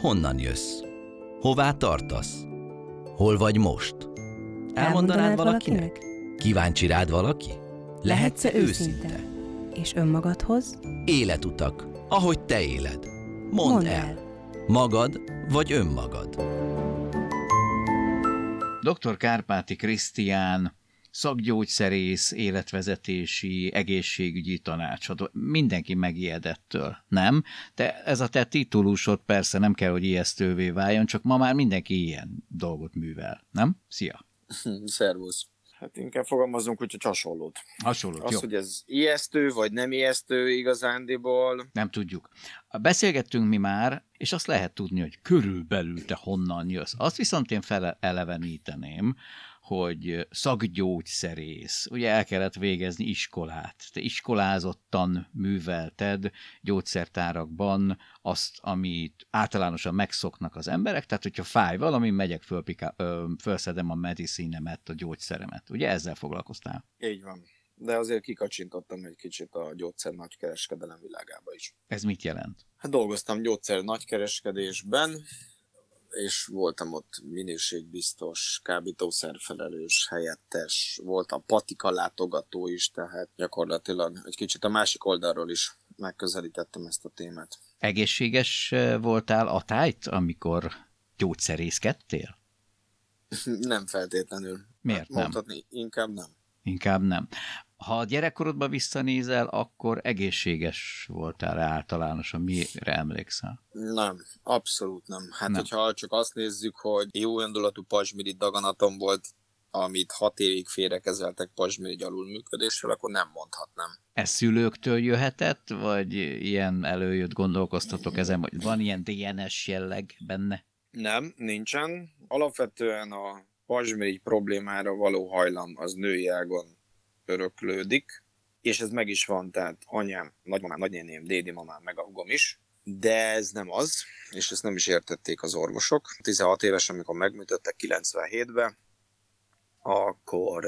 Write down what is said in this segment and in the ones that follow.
Honnan jössz? Hová tartasz? Hol vagy most? Elmondanád Elmondanád valakinek? valakinek? Kíváncsi rád valaki? Lehetsz Lehetsz-e őszinte? És önmagadhoz? Életutak, ahogy te éled. Mondd, Mondd el. el. Magad vagy önmagad? Dr. Kárpáti Krisztián, szakgyógyszerész, életvezetési, egészségügyi tanácsadó. Mindenki megijedettől, nem? De ez a te titulusod persze nem kell, hogy ijesztővé váljon, csak ma már mindenki ilyen dolgot művel, nem? Szia! Szervusz. Hát inkább fogalmazunk hogy hasonlót. Hasonló, Az, jó. hogy ez ijesztő, vagy nem ijesztő igazándiból, Nem tudjuk. Beszélgettünk mi már, és azt lehet tudni, hogy körülbelül te honnan jössz. Azt viszont én feleleveníteném, hogy szakgyógyszerész. Ugye el kellett végezni iskolát. Te iskolázottan művelted gyógyszertárakban azt, amit általánosan megszoknak az emberek, tehát hogyha fáj valami, megyek föl, pika, ö, fölszedem a medicinemet, a gyógyszeremet. Ugye ezzel foglalkoztál? így van. De azért kikacsintottam egy kicsit a gyógyszer nagykereskedelem világába is. Ez mit jelent? Hát dolgoztam gyógyszer nagykereskedésben, és voltam ott minőségbiztos, kábítószerfelelős, helyettes, voltam patika látogató is, tehát gyakorlatilag egy kicsit a másik oldalról is megközelítettem ezt a témát. Egészséges voltál a tájt, amikor gyógyszerészkedtél? nem feltétlenül. Miért nem? Mondhatni, inkább nem. Inkább nem. Ha a gyerekkorodba visszanézel, akkor egészséges voltál általánosan. Mire emlékszel? Nem, abszolút nem. Hát, Nem. hogyha csak azt nézzük, hogy jó indulatú pazsmiri daganatom volt, amit hat évig félrekezeltek pazsmirigy alulműködéssel, akkor nem mondhatnám. Ez szülőktől jöhetett, vagy ilyen előjött gondolkoztatok ezen, vagy van ilyen DNS jelleg benne? Nem, nincsen. Alapvetően a pazsmirigy problémára való hajlam az női ágon öröklődik, és ez meg is van, tehát anyám, nagymamám, nagynéném, dédi mamám, meg a hugom is, de ez nem az, és ezt nem is értették az orvosok. 16 éves, amikor megműtöttek 97-ben, akkor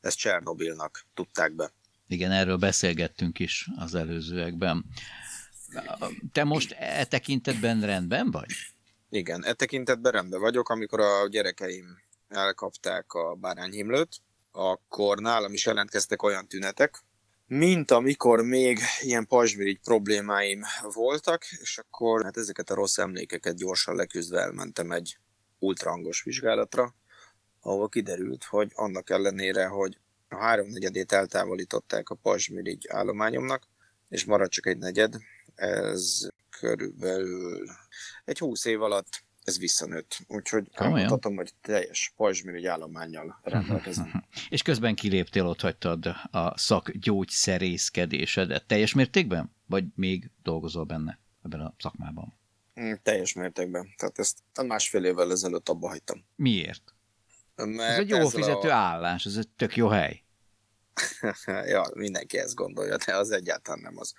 ezt Csernobilnak tudták be. Igen, erről beszélgettünk is az előzőekben. Te most e tekintetben rendben vagy? Igen, e tekintetben rendben vagyok, amikor a gyerekeim elkapták a bárányhimlőt, akkor nálam is jelentkeztek olyan tünetek, mint amikor még ilyen pazsmirigy problémáim voltak, és akkor hát ezeket a rossz emlékeket gyorsan leküzdve elmentem egy ultrahangos vizsgálatra, ahol kiderült, hogy annak ellenére, hogy a háromnegyedét eltávolították a pazsmirigy állományomnak, és maradt csak egy negyed, ez körülbelül egy húsz év alatt ez visszanőtt. Úgyhogy elmondhatom, hogy teljes pazsmirigy állományjal rendelkezem. És közben kiléptél, ott hagytad a szakgyógyszerészkedésedet. Teljes mértékben? Vagy még dolgozol benne ebben a szakmában? Mm, Teljes mértékben. Tehát ezt a másfél évvel ezelőtt abba hagytam. Miért? Mert Ez egy jó fizető állás, ez egy tök jó hely. ja, mindenki ezt gondolja, de az egyáltalán nem az.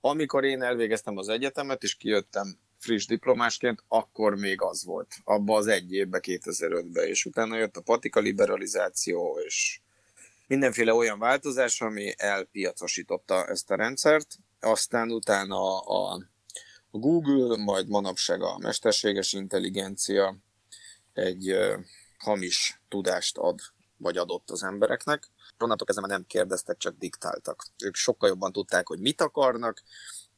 Amikor én elvégeztem az egyetemet, és kijöttem friss diplomásként, akkor még az volt. Abba az egy évben, 2005-ben, és utána jött a patika liberalizáció, és mindenféle olyan változás, ami elpiacosította ezt a rendszert. Aztán utána a, a Google, majd manapság a mesterséges intelligencia egy ö, hamis tudást ad, vagy adott az embereknek. Onnantól kezdve nem kérdeztek, csak diktáltak. Ők sokkal jobban tudták, hogy mit akarnak,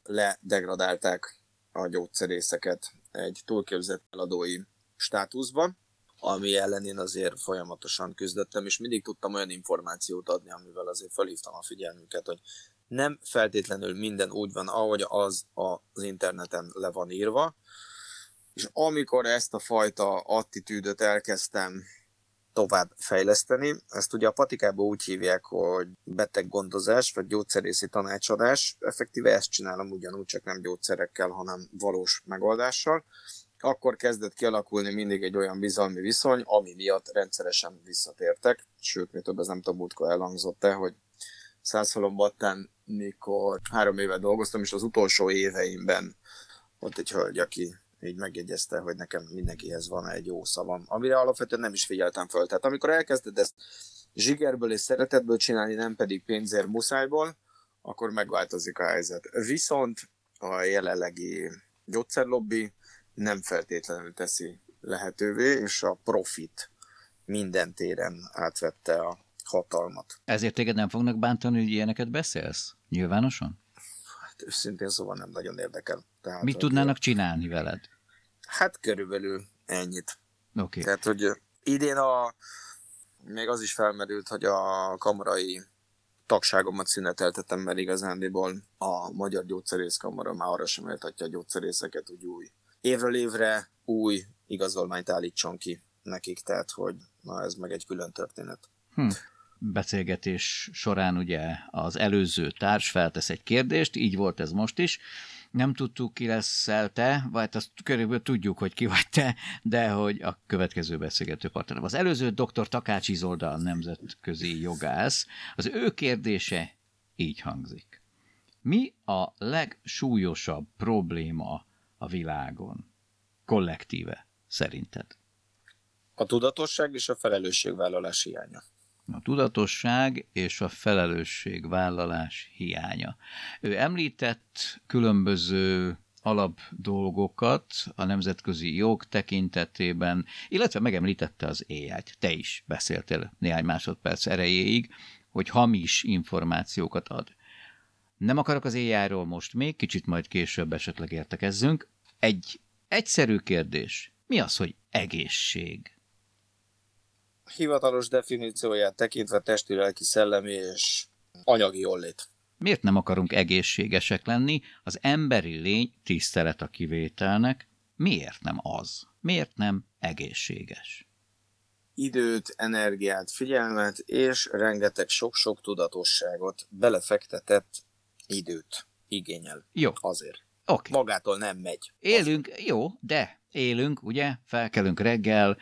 ledegradálták a gyógyszerészeket egy túlképzett eladói státuszba, ami ellen én azért folyamatosan küzdöttem, és mindig tudtam olyan információt adni, amivel azért felhívtam a figyelmüket, hogy nem feltétlenül minden úgy van, ahogy az az interneten le van írva, és amikor ezt a fajta attitűdöt elkezdtem tovább fejleszteni. Ezt ugye a patikában úgy hívják, hogy beteggondozás, vagy gyógyszerészi tanácsadás. Effektíve ezt csinálom ugyanúgy, csak nem gyógyszerekkel, hanem valós megoldással. Akkor kezdett kialakulni mindig egy olyan bizalmi viszony, ami miatt rendszeresen visszatértek. Sőt, mi több, ez nem tudom, múltkor elhangzott-e, hogy Szászhalombattán, mikor három éve dolgoztam, és az utolsó éveimben volt egy hölgy, aki így megjegyezte, hogy nekem mindenkihez van egy jó szavam, amire alapvetően nem is figyeltem föl. Tehát amikor elkezded ezt zsigerből és szeretetből csinálni, nem pedig pénzért muszájból, akkor megváltozik a helyzet. Viszont a jelenlegi gyógyszerlobbi nem feltétlenül teszi lehetővé, és a profit minden téren átvette a hatalmat. Ezért téged nem fognak bántani, hogy ilyeneket beszélsz? Nyilvánosan? Őszintén szóval nem nagyon érdekel. Tehát, Mit tudnának csinálni veled? Hát körülbelül ennyit. Okay. Tehát, hogy idén a, még az is felmerült, hogy a kamarai tagságomat szüneteltetem, mert igazándiból a Magyar Gyógyszerészkamara már arra sem éltatja a gyógyszerészeket, hogy új évről évre új igazolványt állítson ki nekik, tehát hogy na ez meg egy külön történet. Hm. Beszélgetés során ugye az előző társ feltesz egy kérdést, így volt ez most is. Nem tudtuk, ki leszel te, vagy azt körülbelül tudjuk, hogy ki vagy te, de hogy a következő beszélgető partnerem. Az előző dr. Takács Izolda, a nemzetközi jogász, az ő kérdése így hangzik. Mi a legsúlyosabb probléma a világon? Kollektíve, szerinted? A tudatosság és a felelősségvállalás hiánya. A tudatosság és a felelősségvállalás hiánya. Ő említett különböző alap dolgokat a nemzetközi jog tekintetében, illetve megemlítette az AI-t. Te is beszéltél néhány másodperc erejéig, hogy hamis információkat ad. Nem akarok az AI-ról most még, kicsit majd később esetleg értekezzünk. Egy egyszerű kérdés. Mi az, hogy egészség? Hivatalos definícióját tekintve testi, lelki, szellemi és anyagi jólét. Miért nem akarunk egészségesek lenni? Az emberi lény tisztelet a kivételnek. Miért nem az? Miért nem egészséges? időt, energiát, figyelmet és rengeteg sok-sok tudatosságot belefektetett időt igényel. Jó, Azért. oké. Magától nem megy. Élünk, jó, de élünk, ugye? Felkelünk reggel,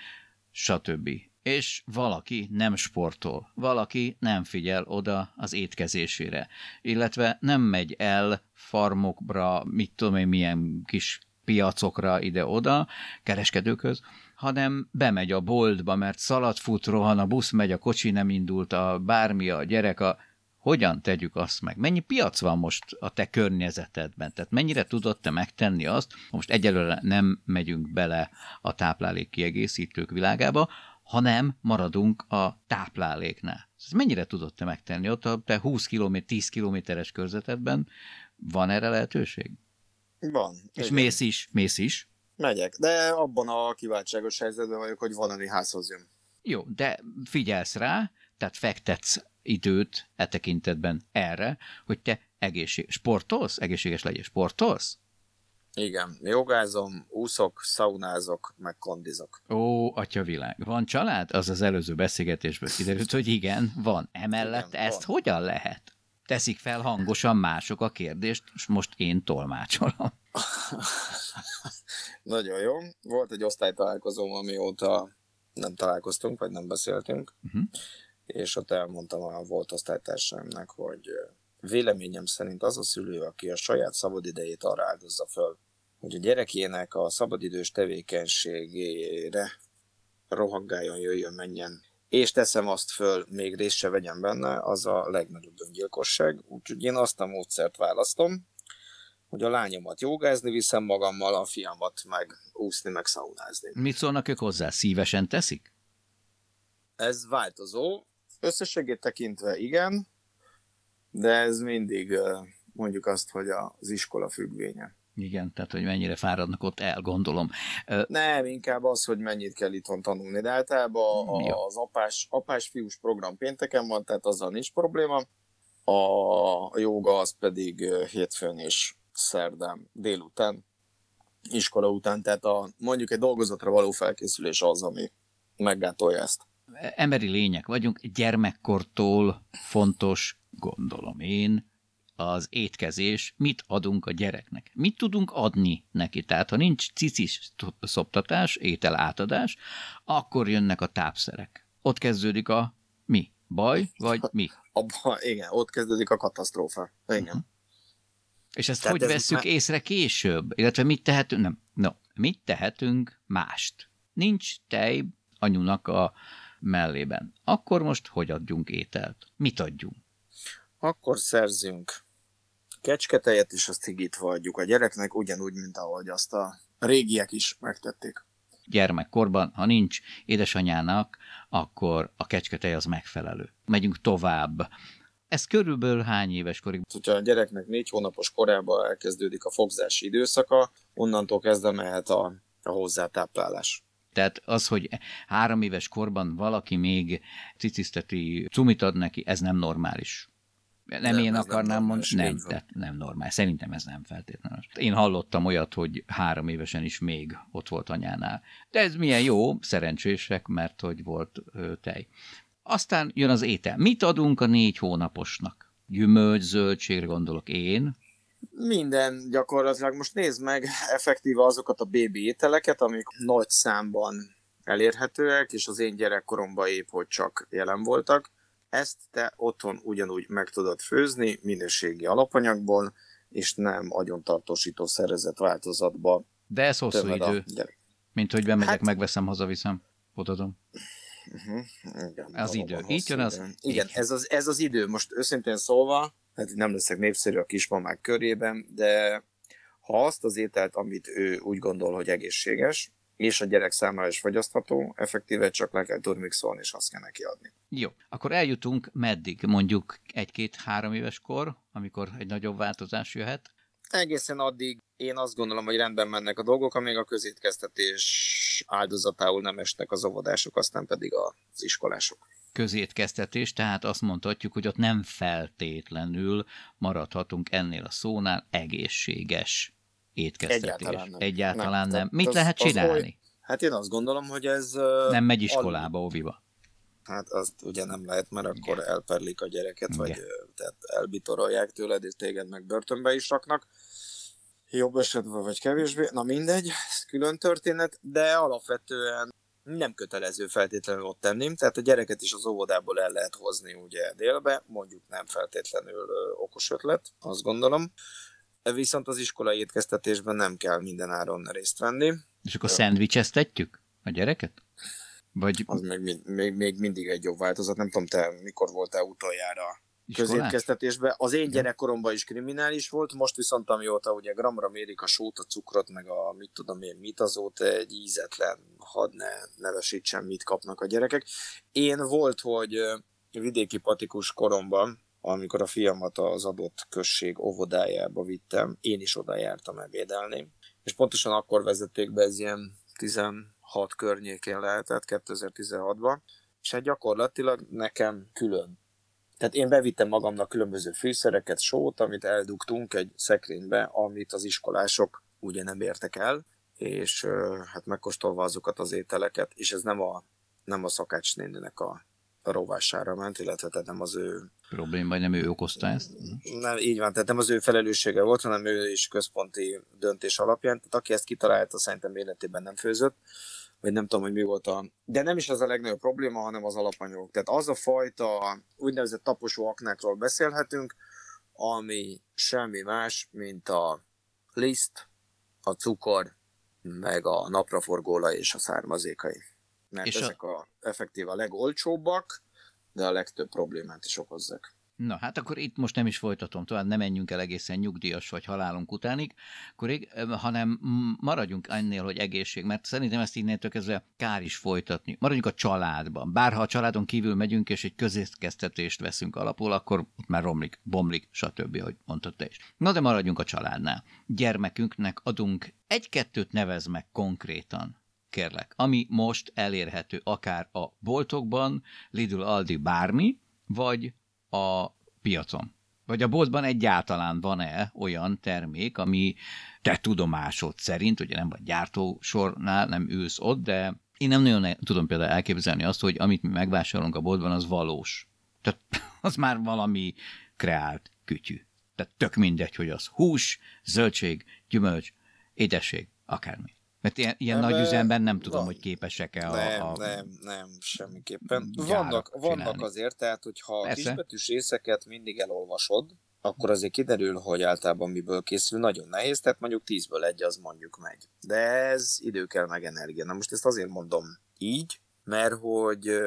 stb. És valaki nem sportol, valaki nem figyel oda az étkezésére, illetve nem megy el farmokra, mit tudom én, milyen kis piacokra ide-oda, kereskedőköz, hanem bemegy a boltba, mert szalad fut, rohan, a busz megy, a kocsi nem indult, a bármi, a gyerek, a... Hogyan tegyük azt meg? Mennyi piac van most a te környezetedben? Tehát mennyire tudod te megtenni azt, most egyelőre nem megyünk bele a táplálék kiegészítők világába, hanem maradunk a tápláléknál. Ez mennyire tudod te megtenni? Ott a te 20 km, 10 kilométeres körzetedben van erre lehetőség? Van. És Igen. mész is, mész is. Megyek, de abban a kiváltságos helyzetben vagyok, hogy van, ami házhoz jön. Jó, de figyelsz rá, tehát fektetsz időt e tekintetben erre, hogy te egészség, sportolsz, egészséges legyél, sportolsz? Igen, jogázom, úszok, szaunázok, meg kondizok. Ó, atyavilág. Van család? Az az előző beszélgetésből kiderült, hogy igen, van. Emellett Igen, ezt van. hogyan lehet? Teszik fel hangosan mások a kérdést, és most én tolmácsolom. Nagyon jó. Volt egy osztálytalálkozóm, amióta nem találkoztunk, vagy nem beszéltünk, Uh-huh. és ott elmondtam a volt osztálytársaimnak, hogy véleményem szerint az a szülő, aki a saját szabadidejét arra áldozza föl, hogy a gyerekének a szabadidős tevékenységére rohangáljon, jöjjön, menjen, és teszem azt föl, még részt se vegyen benne, az a legnagyobb öngyilkosság. Úgyhogy én azt a módszert választom, hogy a lányomat jogázni viszem magammal, a fiamat meg úszni, meg szaunázni. Mit szólnak ők hozzá? Szívesen teszik? Ez változó, összességét tekintve igen, de ez mindig mondjuk azt, hogy az iskola függvénye. Igen, tehát hogy mennyire fáradnak ott el, gondolom. Ö, Nem, inkább az, hogy mennyit kell itthon tanulni, de általában Mm, jó. az apás, apás-fiús program pénteken van, tehát azzal nincs probléma. A joga az pedig hétfőn és szerdán délután, iskola után, tehát a, mondjuk egy dolgozatra való felkészülés az, ami meggátolja ezt. Emberi lények vagyunk, gyermekkortól fontos, gondolom én, az étkezés, mit adunk a gyereknek. Mit tudunk adni neki? Tehát, ha nincs cicis szoptatás, étel átadás, akkor jönnek a tápszerek. Ott kezdődik a mi? Baj, vagy mi? Abba, igen, ott kezdődik a katasztrófa. Igen. Mhm. És ezt Tehát hogy ez vesszük már- észre később? Illetve mit tehetünk? Nem. No, mit tehetünk mást? Nincs tej anyunak a mellében. Akkor most hogy adjunk ételt? Mit adjunk? Akkor szerzünk kecsketejet, és azt higítva adjuk a gyereknek, ugyanúgy, mint ahogy azt a régiek is megtették. Gyermekkorban, ha nincs édesanyának, akkor a kecsketej az megfelelő. Megyünk tovább. Ez körülbelül hány éves korig? Hogyha a gyereknek négy hónapos korában elkezdődik a fogzási időszaka, onnantól kezdve mehet a, a hozzátáplálás. Tehát az, hogy három éves korban valaki még ciciszteti cumit ad neki, ez nem normális. Nem, nem én akarnám mondani, nem, tehát nem normális. Szerintem ez nem feltétlenül. Én hallottam olyat, hogy három évesen is még ott volt anyánál. De ez milyen jó, szerencsések, mert hogy volt ö, tej. Aztán jön az étel. Mit adunk a négy hónaposnak? Gyümölcs, zöldségre gondolok én. Minden gyakorlatilag. Most nézd meg effektíve azokat a bébi ételeket, amik nagy számban elérhetőek, és az én gyerekkoromban épp hogy csak jelen voltak. Ezt te otthon ugyanúgy meg tudod főzni minőségi alapanyagból, és nem agyontartósító szerezett változatba. De ez hosszú idő. Mint hogy bemegyek, hát, megveszem, hazaviszem, odadom. Uh-huh. Igen, az idő. Így jön az? Igen, ez az, ez az idő. Most őszintén szólva, hát nem leszek népszerű a kismamák körében, de ha azt az ételt, amit ő úgy gondol, hogy egészséges, és a gyerek számára is fogyasztható, effektíve csak le kell turmixolni, és azt kell neki adni. Jó, akkor eljutunk meddig? Mondjuk egy-két-három éves kor, amikor egy nagyobb változás jöhet? Egészen addig én azt gondolom, hogy rendben mennek a dolgok, amíg a közétkeztetés áldozatául nem esnek az óvodások, aztán pedig az iskolások közétkeztetés, tehát azt mondhatjuk, hogy ott nem feltétlenül maradhatunk ennél a szónál egészséges étkeztetés. Egyáltalán nem. Egyáltalán nem. nem. Mit az, lehet csinálni? Az, hát én azt gondolom, hogy ez... Nem megy iskolába, al... óviba. Hát azt ugye nem lehet, mert akkor Igen. elperlik a gyereket, Igen. vagy tehát elbitorolják tőled, és téged meg börtönbe is raknak. Jobb esetben, vagy kevésbé. Na mindegy, ez külön történet, de alapvetően nem kötelező feltétlenül ott tenni, tehát a gyereket is az óvodából el lehet hozni ugye délbe, mondjuk nem feltétlenül okos ötlet, azt gondolom. Viszont az iskolai étkeztetésben nem kell minden áron részt venni. És akkor szendvicseztetjük a gyereket? Vagy... Az még, még, még mindig egy jobb változat. Nem tudom, te mikor voltál utoljára közétkeztetésben. Az én gyerekkoromban is kriminális volt, most viszont amióta ugye gramra mérik a sót, a cukrot, meg a mit tudom én mit, azóta egy ízetlen, hadd ne nevesítsen, mit kapnak a gyerekek. Én volt, hogy vidéki patikus koromban, amikor a fiamat az adott község óvodájába vittem, én is oda jártam ebédelni. És pontosan akkor vezették be, ez ilyen 16 környékén lehetett, 2016-ban, és hát gyakorlatilag nekem külön. Tehát én bevittem magamnak különböző fűszereket, sót, amit eldugtunk egy szekrénybe, amit az iskolások ugye nem értek el, és hát megkóstolva azokat az ételeket, és ez nem a, nem a szakácsnéninek a a rovására ment, illetve tehát nem az ő... Probléma, vagy nem ő okozta ezt? Nem, így van, tehát nem az ő felelőssége volt, hanem ő is központi döntés alapján. Tehát aki ezt kitalálta, szerintem életében nem főzött, vagy nem tudom, hogy mi volt a... De nem is az a legnagyobb probléma, hanem az alapanyagok. Tehát az a fajta úgynevezett taposó aknákról beszélhetünk, ami semmi más, mint a liszt, a cukor, meg a napraforgóla és a származékai mert és ezek a... a effektív a legolcsóbbak, de a legtöbb problémát is okozzák. Na, hát akkor itt most nem is folytatom tovább, nem menjünk el egészen nyugdíjas vagy halálunk utánig, korig, hanem maradjunk ennél, hogy egészség, mert szerintem ezt innentől kezdve kár is folytatni. Maradjunk a családban. Bárha a családon kívül megyünk, és egy közétkeztetést veszünk alapul, akkor ott már romlik, bomlik, stb., hogy mondtad te is. Na, de maradjunk a családnál. Gyermekünknek adunk egy-kettőt nevez meg konkrétan kérlek, ami most elérhető akár a boltokban, Lidl, Aldi, bármi, vagy a piacon. Vagy a boltban egyáltalán van-e olyan termék, ami te tudomásod szerint, ugye nem vagy gyártósornál, nem ülsz ott, de én nem nagyon tudom például elképzelni azt, hogy amit mi megvásárolunk a boltban, az valós. Tehát az már valami kreált kütyű. Tehát tök mindegy, hogy az hús, zöldség, gyümölcs, édesség, akármi. Mert ilyen, ilyen nagy üzemben nem tudom, van. hogy képesek-e a... Nem, a... nem, nem, semmiképpen. Vannak, vannak azért, tehát hogyha Persze. kisbetűs részeket mindig elolvasod, akkor azért kiderül, hogy általában miből készül, nagyon nehéz, tehát mondjuk 10-ből egy az mondjuk megy. De ez idő kell meg energia. Na most ezt azért mondom így, mert hogy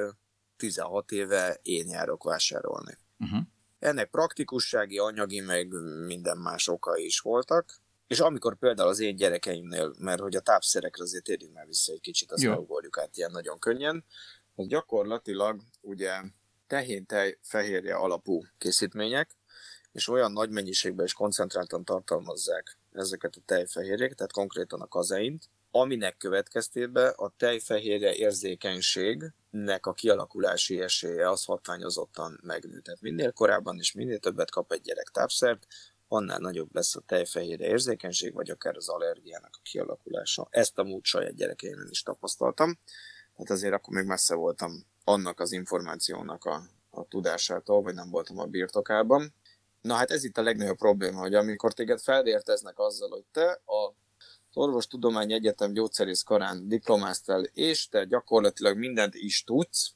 16 éve én járok vásárolni. Uh-huh. Ennek praktikussági, anyagi, meg minden más oka is voltak, És amikor például az én gyerekeimnél, mert hogy a tápszerekre azért térjünk már vissza egy kicsit, azt ugorjuk át ilyen nagyon könnyen, az gyakorlatilag ugye tehén-tej fehérje alapú készítmények, és olyan nagy mennyiségben és koncentráltan tartalmazzák ezeket a tejfehérjék, tehát konkrétan a kazeint, aminek következtében a tejfehérje érzékenységnek a kialakulási esélye az hatványozottan megnő. Tehát minél korábban és minél többet kap egy gyerek tápszert, annál nagyobb lesz a tejfehérje érzékenység, vagy akár az allergiának a kialakulása. Ezt a múlt saját gyerekeimben is tapasztaltam. Hát azért akkor még messze voltam annak az információnak a, a tudásától, vagy nem voltam a birtokában. Na hát ez itt a legnagyobb probléma, hogy amikor téged felérteznek azzal, hogy te a Orvostudományi Egyetem gyógyszerész karán diplomáztál, és te gyakorlatilag mindent is tudsz,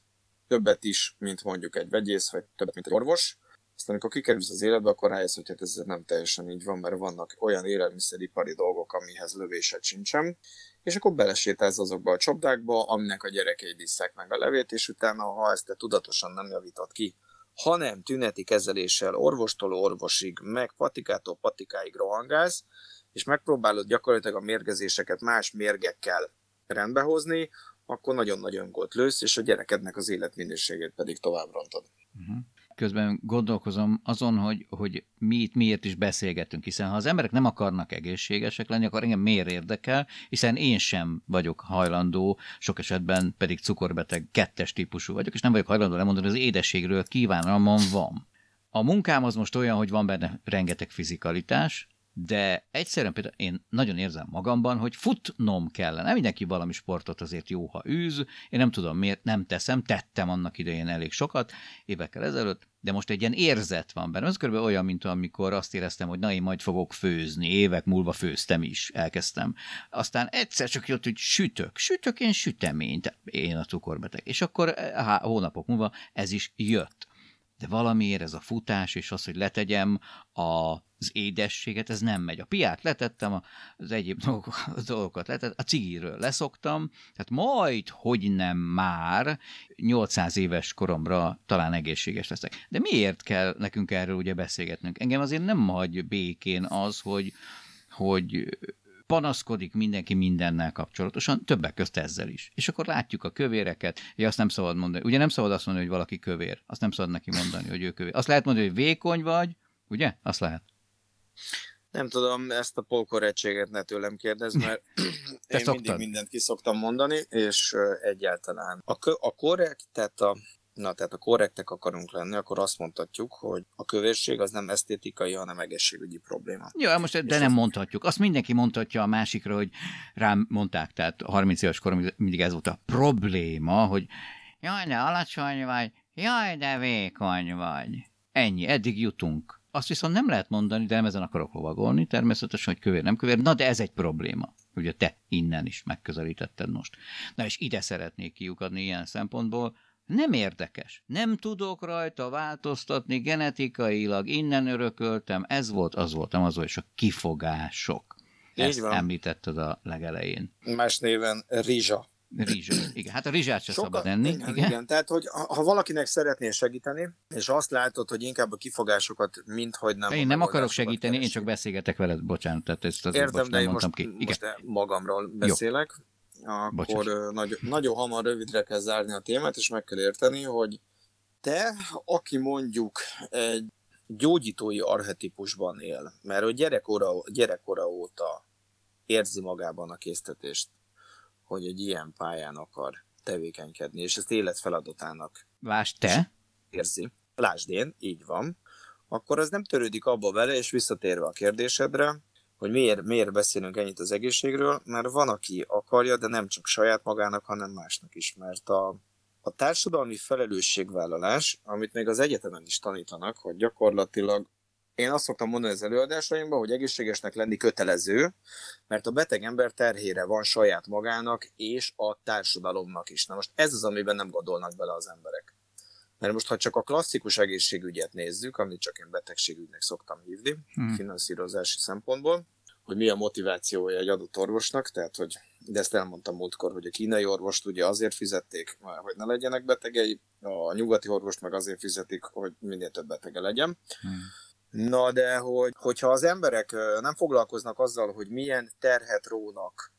többet is, mint mondjuk egy vegyész, vagy többet, mint egy orvos, aztán amikor kikerülsz az életbe, akkor rájössz, hogy hát ez nem teljesen így van, mert vannak olyan élelmiszeripari dolgok, amihez lövésed sincsen, és akkor belesétálsz azokba a csapdákba, aminek a gyerekeid isszák meg a levét, és utána, ha ezt te tudatosan nem javítod ki, hanem tüneti kezeléssel orvostól orvosig, meg patikától patikáig rohangálsz, és megpróbálod gyakorlatilag a mérgezéseket más mérgekkel rendbehozni, akkor nagyon nagy öngolt lősz, és a gyerekednek az életminőségét pedig tovább rontod. Uh-huh közben gondolkozom azon, hogy, hogy mi itt miért is beszélgetünk, hiszen ha az emberek nem akarnak egészségesek lenni, akkor engem miért érdekel, hiszen én sem vagyok hajlandó, sok esetben pedig cukorbeteg kettes típusú vagyok, és nem vagyok hajlandó lemondani, az édességről kívánalmam van. A munkám az most olyan, hogy van benne rengeteg fizikalitás, de egyszerűen például én nagyon érzem magamban, hogy futnom kellene. Mindenki valami sportot azért jó, ha űz. Én nem tudom miért, nem teszem, tettem annak idején elég sokat, évekkel ezelőtt, de most egy ilyen érzet van benne. Ez kb. olyan, mint amikor azt éreztem, hogy na, én majd fogok főzni. Évek múlva főztem is, elkezdtem. Aztán egyszer csak jött, hogy sütök. Sütök én süteményt, én a cukorbeteg. És akkor há, hónapok múlva ez is jött de valamiért ez a futás, és az, hogy letegyem az édességet, ez nem megy. A piát letettem, az egyéb dolgokat letettem, a cigiről leszoktam, tehát majd, hogy nem már 800 éves koromra talán egészséges leszek. De miért kell nekünk erről ugye beszélgetnünk? Engem azért nem hagy békén az, hogy, hogy panaszkodik mindenki mindennel kapcsolatosan, többek közt ezzel is. És akkor látjuk a kövéreket, hogy azt nem szabad mondani. Ugye nem szabad azt mondani, hogy valaki kövér. Azt nem szabad neki mondani, hogy ő kövér. Azt lehet mondani, hogy vékony vagy, ugye? Azt lehet. Nem tudom, ezt a polkorrettséget ne tőlem kérdez, mert én szoktad. mindig mindent ki szoktam mondani, és egyáltalán. A, kö, a korrekt, tehát a na tehát a korrektek akarunk lenni, akkor azt mondhatjuk, hogy a kövérség az nem esztétikai, hanem egészségügyi probléma. Jó, hát most de nem az... mondhatjuk. Azt mindenki mondhatja a másikra, hogy rám mondták, tehát 30 éves korom mindig ez volt a probléma, hogy jaj, de alacsony vagy, jaj, de vékony vagy. Ennyi, eddig jutunk. Azt viszont nem lehet mondani, de nem ezen akarok lovagolni, természetesen, hogy kövér, nem kövér. Na, de ez egy probléma. Ugye te innen is megközelítetted most. Na, és ide szeretnék kiukadni ilyen szempontból, nem érdekes. Nem tudok rajta változtatni genetikailag, innen örököltem, ez volt, az volt, nem az volt, és a kifogások. Így Ezt van. említetted a legelején. Más néven rizsa. Rizsa. Igen, hát a rizsát sem szabad enni. Igen, igen. igen, tehát hogy ha valakinek szeretnél segíteni, és azt látod, hogy inkább a kifogásokat minthogy nem... Én nem akarok segíteni, keresni. én csak beszélgetek veled, bocsánat, tehát ezt azért Értem, bocs, de én most, ki. Igen. most magamról beszélek. Jó akkor nagy, nagyon hamar rövidre kell zárni a témát, és meg kell érteni, hogy te, aki mondjuk egy gyógyítói arhetipusban él, mert hogy gyerekkora, gyerekkora óta érzi magában a késztetést, hogy egy ilyen pályán akar tevékenykedni, és ezt életfeladatának Lásd te? Érzi. Lásd én, így van. Akkor az nem törődik abba vele, és visszatérve a kérdésedre, hogy miért, miért beszélünk ennyit az egészségről, mert van, aki akarja, de nem csak saját magának, hanem másnak is, mert a, a társadalmi felelősségvállalás, amit még az egyetemen is tanítanak, hogy gyakorlatilag én azt szoktam mondani az előadásaimban, hogy egészségesnek lenni kötelező, mert a beteg ember terhére van saját magának és a társadalomnak is. Na most ez az, amiben nem gondolnak bele az emberek. Mert most, ha csak a klasszikus egészségügyet nézzük, amit csak én betegségügynek szoktam hívni, hmm. finanszírozási szempontból, hogy mi a motivációja egy adott orvosnak, tehát hogy, de ezt elmondtam múltkor, hogy a kínai orvost ugye azért fizették, hogy ne legyenek betegei, a nyugati orvost meg azért fizetik, hogy minél több betege legyen. Hmm. Na de, hogy, hogyha az emberek nem foglalkoznak azzal, hogy milyen terhet rónak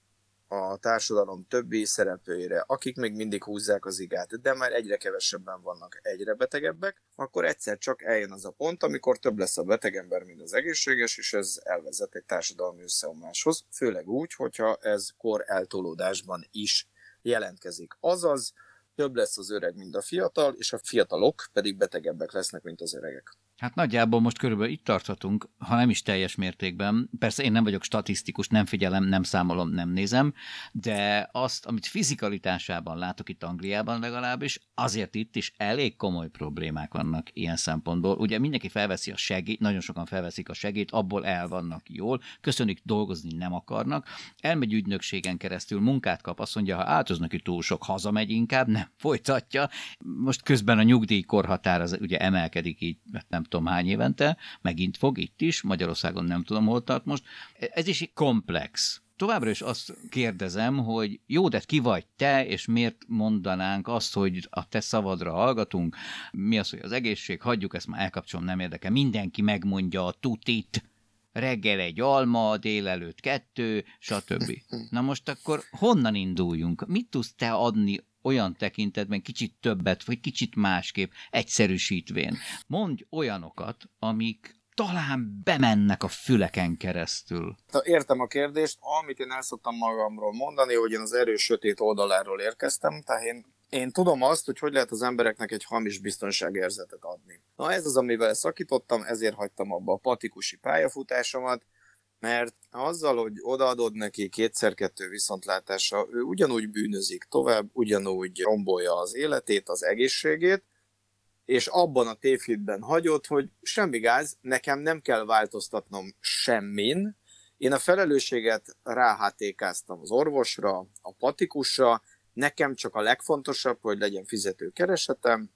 a társadalom többi szereplőire, akik még mindig húzzák az igát, de már egyre kevesebben vannak, egyre betegebbek, akkor egyszer csak eljön az a pont, amikor több lesz a beteg ember, mint az egészséges, és ez elvezet egy társadalmi összeomláshoz, főleg úgy, hogyha ez kor eltolódásban is jelentkezik. Azaz, több lesz az öreg, mint a fiatal, és a fiatalok pedig betegebbek lesznek, mint az öregek. Hát nagyjából most körülbelül itt tarthatunk, ha nem is teljes mértékben. Persze én nem vagyok statisztikus, nem figyelem, nem számolom, nem nézem, de azt, amit fizikalitásában látok itt Angliában legalábbis, azért itt is elég komoly problémák vannak ilyen szempontból. Ugye mindenki felveszi a segít, nagyon sokan felveszik a segít, abból el vannak jól, köszönik, dolgozni nem akarnak, elmegy ügynökségen keresztül, munkát kap, azt mondja, ha áltoznak ki túl sok, hazamegy inkább, nem folytatja. Most közben a nyugdíjkorhatár az ugye emelkedik így, nem nem tudom hány évente, megint fog itt is, Magyarországon nem tudom, hol tart most. Ez is egy komplex. Továbbra is azt kérdezem, hogy jó, de ki vagy te, és miért mondanánk azt, hogy a te szavadra hallgatunk, mi az, hogy az egészség, hagyjuk, ezt már elkapcsolom, nem érdekel. Mindenki megmondja a tutit, reggel egy alma, délelőtt kettő, stb. Na most akkor honnan induljunk? Mit tudsz te adni olyan tekintetben kicsit többet, vagy kicsit másképp, egyszerűsítvén. Mondj olyanokat, amik talán bemennek a füleken keresztül. Értem a kérdést, amit én el magamról mondani, hogy én az erős sötét oldaláról érkeztem, tehát én, én tudom azt, hogy hogy lehet az embereknek egy hamis biztonságérzetet adni. Na ez az, amivel szakítottam, ezért hagytam abba a patikusi pályafutásomat, mert azzal, hogy odaadod neki kétszer-kettő viszontlátása, ő ugyanúgy bűnözik tovább, ugyanúgy rombolja az életét, az egészségét, és abban a tévhitben hagyott, hogy semmi gáz, nekem nem kell változtatnom semmin, én a felelősséget ráhátékáztam az orvosra, a patikusra, nekem csak a legfontosabb, hogy legyen fizető keresetem,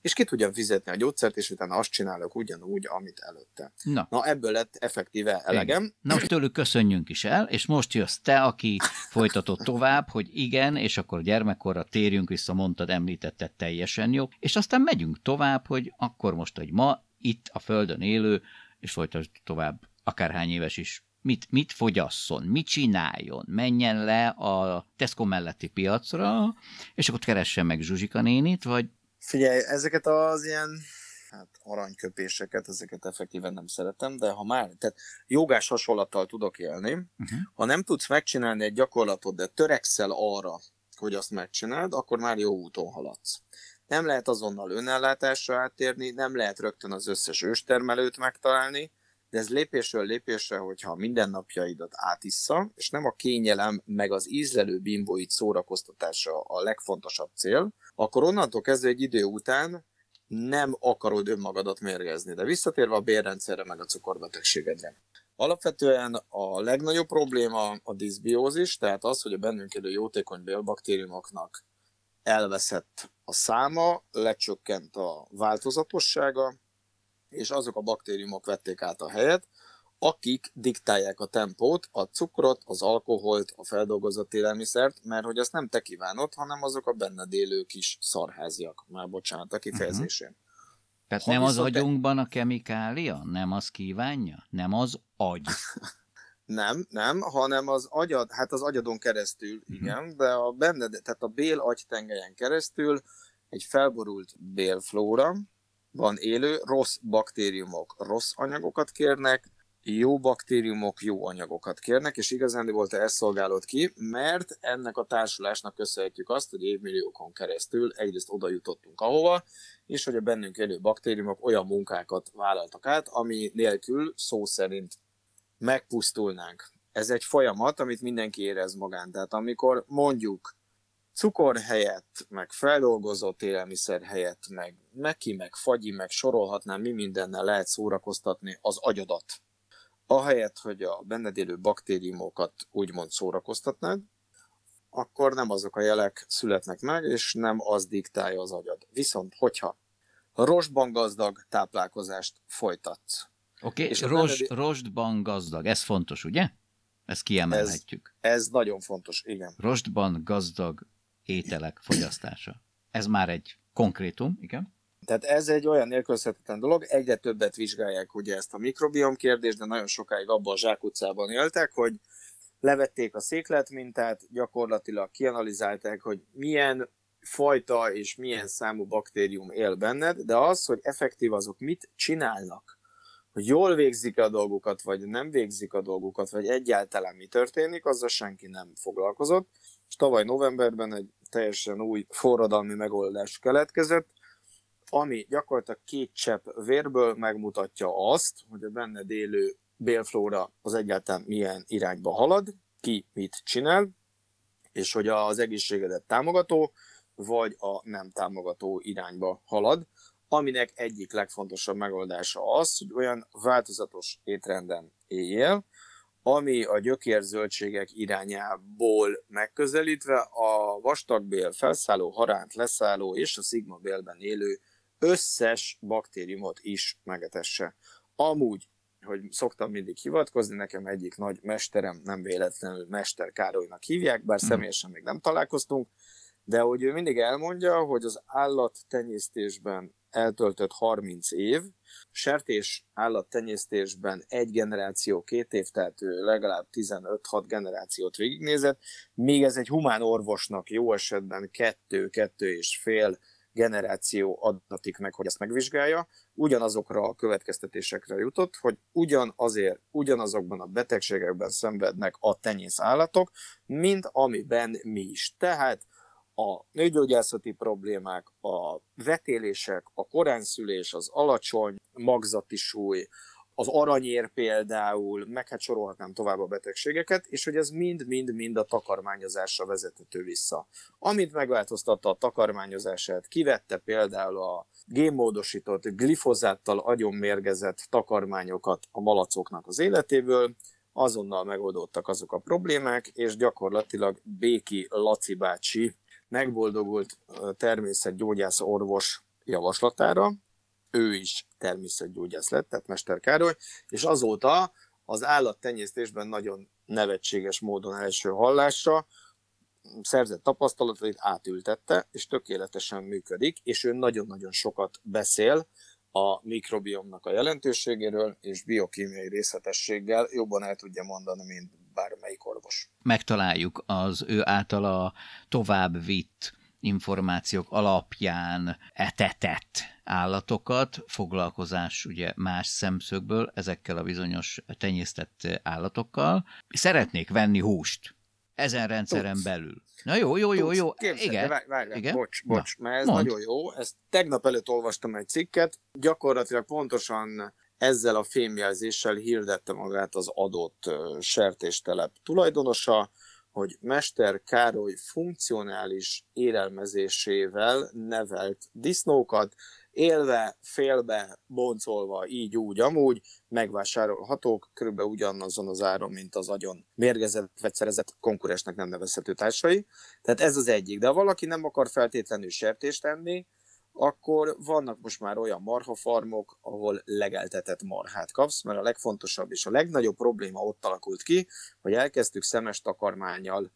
és ki tudjam fizetni a gyógyszert, és utána azt csinálok ugyanúgy, amit előtte. Na, Na ebből lett effektíve elegem. Igen. Na most tőlük köszönjünk is el, és most jössz te, aki folytatott tovább, hogy igen, és akkor gyermekkorra térjünk vissza, mondtad, említetted teljesen jó, és aztán megyünk tovább, hogy akkor most, hogy ma itt a Földön élő, és folytasd tovább akárhány éves is mit, mit fogyasszon, mit csináljon, menjen le a Tesco melletti piacra, és akkor keressen meg Zsuzsika nénit, vagy Figyelj, ezeket az ilyen hát aranyköpéseket, ezeket effektíven nem szeretem, de ha már, tehát jogás hasonlattal tudok élni, uh-huh. ha nem tudsz megcsinálni egy gyakorlatot, de törekszel arra, hogy azt megcsináld, akkor már jó úton haladsz. Nem lehet azonnal önellátásra áttérni, nem lehet rögtön az összes őstermelőt megtalálni, de ez lépésről lépésre, hogyha mindennapjaidat átissza, és nem a kényelem meg az ízlelő bimbóit szórakoztatása a legfontosabb cél, akkor onnantól kezdve egy idő után nem akarod önmagadat mérgezni. De visszatérve a bérrendszerre meg a cukorbetegségedre. Alapvetően a legnagyobb probléma a diszbiózis, tehát az, hogy a bennünk élő jótékony bélbaktériumoknak elveszett a száma, lecsökkent a változatossága, és azok a baktériumok vették át a helyet, akik diktálják a tempót, a cukrot, az alkoholt, a feldolgozott élelmiszert, mert hogy azt nem te kívánod, hanem azok a benned élő kis szarháziak, már bocsánat a kifejezésén. Uh-huh. Tehát ha nem az agyunkban a kemikália? Nem az kívánja? Nem az agy? nem, nem, hanem az agyad, hát az agyadon keresztül, uh-huh. igen, de a benned, tehát a bél agytengelyen keresztül egy felborult bélflóra, van élő, rossz baktériumok rossz anyagokat kérnek, jó baktériumok jó anyagokat kérnek, és igazán volt ezt szolgálod ki, mert ennek a társulásnak köszönhetjük azt, hogy évmilliókon keresztül egyrészt oda jutottunk ahova, és hogy a bennünk élő baktériumok olyan munkákat vállaltak át, ami nélkül szó szerint megpusztulnánk. Ez egy folyamat, amit mindenki érez magán. Tehát amikor mondjuk cukor helyett, meg feldolgozott élelmiszer helyett, meg meki, meg fagyi, meg sorolhatnám, mi mindennel lehet szórakoztatni az agyadat. Ahelyett, hogy a benned élő baktériumokat úgymond szórakoztatnád, akkor nem azok a jelek születnek meg, és nem az diktálja az agyad. Viszont, hogyha rostban gazdag táplálkozást folytatsz. Oké, okay, és rost, benned... rostban gazdag, ez fontos, ugye? Ezt kiemelhetjük. Ez, ez nagyon fontos, igen. Rostban gazdag ételek fogyasztása. Ez már egy konkrétum, igen? Tehát ez egy olyan nélkülözhetetlen dolog, egyre többet vizsgálják ugye ezt a mikrobiom kérdést, de nagyon sokáig abban a zsákutcában éltek, hogy levették a székletmintát, gyakorlatilag kianalizálták, hogy milyen fajta és milyen számú baktérium él benned, de az, hogy effektív azok mit csinálnak, hogy jól végzik a dolgukat, vagy nem végzik a dolgukat, vagy egyáltalán mi történik, azzal senki nem foglalkozott. És tavaly novemberben egy teljesen új forradalmi megoldás keletkezett, ami gyakorlatilag két csepp vérből megmutatja azt, hogy a benned élő bélflóra az egyáltalán milyen irányba halad, ki mit csinál, és hogy az egészségedet támogató, vagy a nem támogató irányba halad, aminek egyik legfontosabb megoldása az, hogy olyan változatos étrenden éljél, ami a gyökérzöldségek irányából megközelítve a vastagbél, felszálló, haránt, leszálló és a szigmabélben élő összes baktériumot is megetesse. Amúgy, hogy szoktam mindig hivatkozni, nekem egyik nagy mesterem, nem véletlenül Mester Károlynak hívják, bár hmm. személyesen még nem találkoztunk, de hogy ő mindig elmondja, hogy az állattenyésztésben eltöltött 30 év, sertés állattenyésztésben egy generáció, két év, tehát ő legalább 15-6 generációt végignézett, míg ez egy humán orvosnak jó esetben kettő, kettő és fél generáció adatik meg, hogy ezt megvizsgálja, ugyanazokra a következtetésekre jutott, hogy ugyanazért, ugyanazokban a betegségekben szenvednek a tenyész állatok, mint amiben mi is. Tehát a nőgyógyászati problémák, a vetélések, a koránszülés, az alacsony magzati súly, az aranyér például, meg hát sorolhatnám tovább a betegségeket, és hogy ez mind-mind-mind a takarmányozásra vezethető vissza. Amit megváltoztatta a takarmányozását, kivette például a génmódosított glifozáttal agyonmérgezett takarmányokat a malacoknak az életéből, azonnal megoldódtak azok a problémák, és gyakorlatilag Béki Laci bácsi megboldogult természetgyógyász orvos javaslatára, ő is természetgyógyász lett, tehát Mester Károly, és azóta az állattenyésztésben nagyon nevetséges módon első hallásra szerzett tapasztalatait átültette, és tökéletesen működik, és ő nagyon-nagyon sokat beszél a mikrobiomnak a jelentőségéről, és biokémiai részletességgel jobban el tudja mondani, mint bármelyik orvos. Megtaláljuk az ő általa tovább vitt információk alapján etetett állatokat, foglalkozás ugye más szemszögből ezekkel a bizonyos tenyésztett állatokkal. Szeretnék venni húst ezen rendszeren Tudsz. belül. Na jó, jó, jó, jó. Képzeld, igen. Várj, várj, igen. Bocs, bocs, Na, mert ez mond. nagyon jó. Ezt tegnap előtt olvastam egy cikket, gyakorlatilag pontosan ezzel a fémjelzéssel hirdette magát az adott sertéstelep tulajdonosa, hogy Mester Károly funkcionális élelmezésével nevelt disznókat, élve, félbe, boncolva, így, úgy, amúgy, megvásárolhatók, körülbelül ugyanazon az áron, mint az agyon mérgezett, vegyszerezett konkurensnek nem nevezhető társai. Tehát ez az egyik. De ha valaki nem akar feltétlenül sertést enni, akkor vannak most már olyan marhafarmok, ahol legeltetett marhát kapsz, mert a legfontosabb és a legnagyobb probléma ott alakult ki, hogy elkezdtük szemes takarmányjal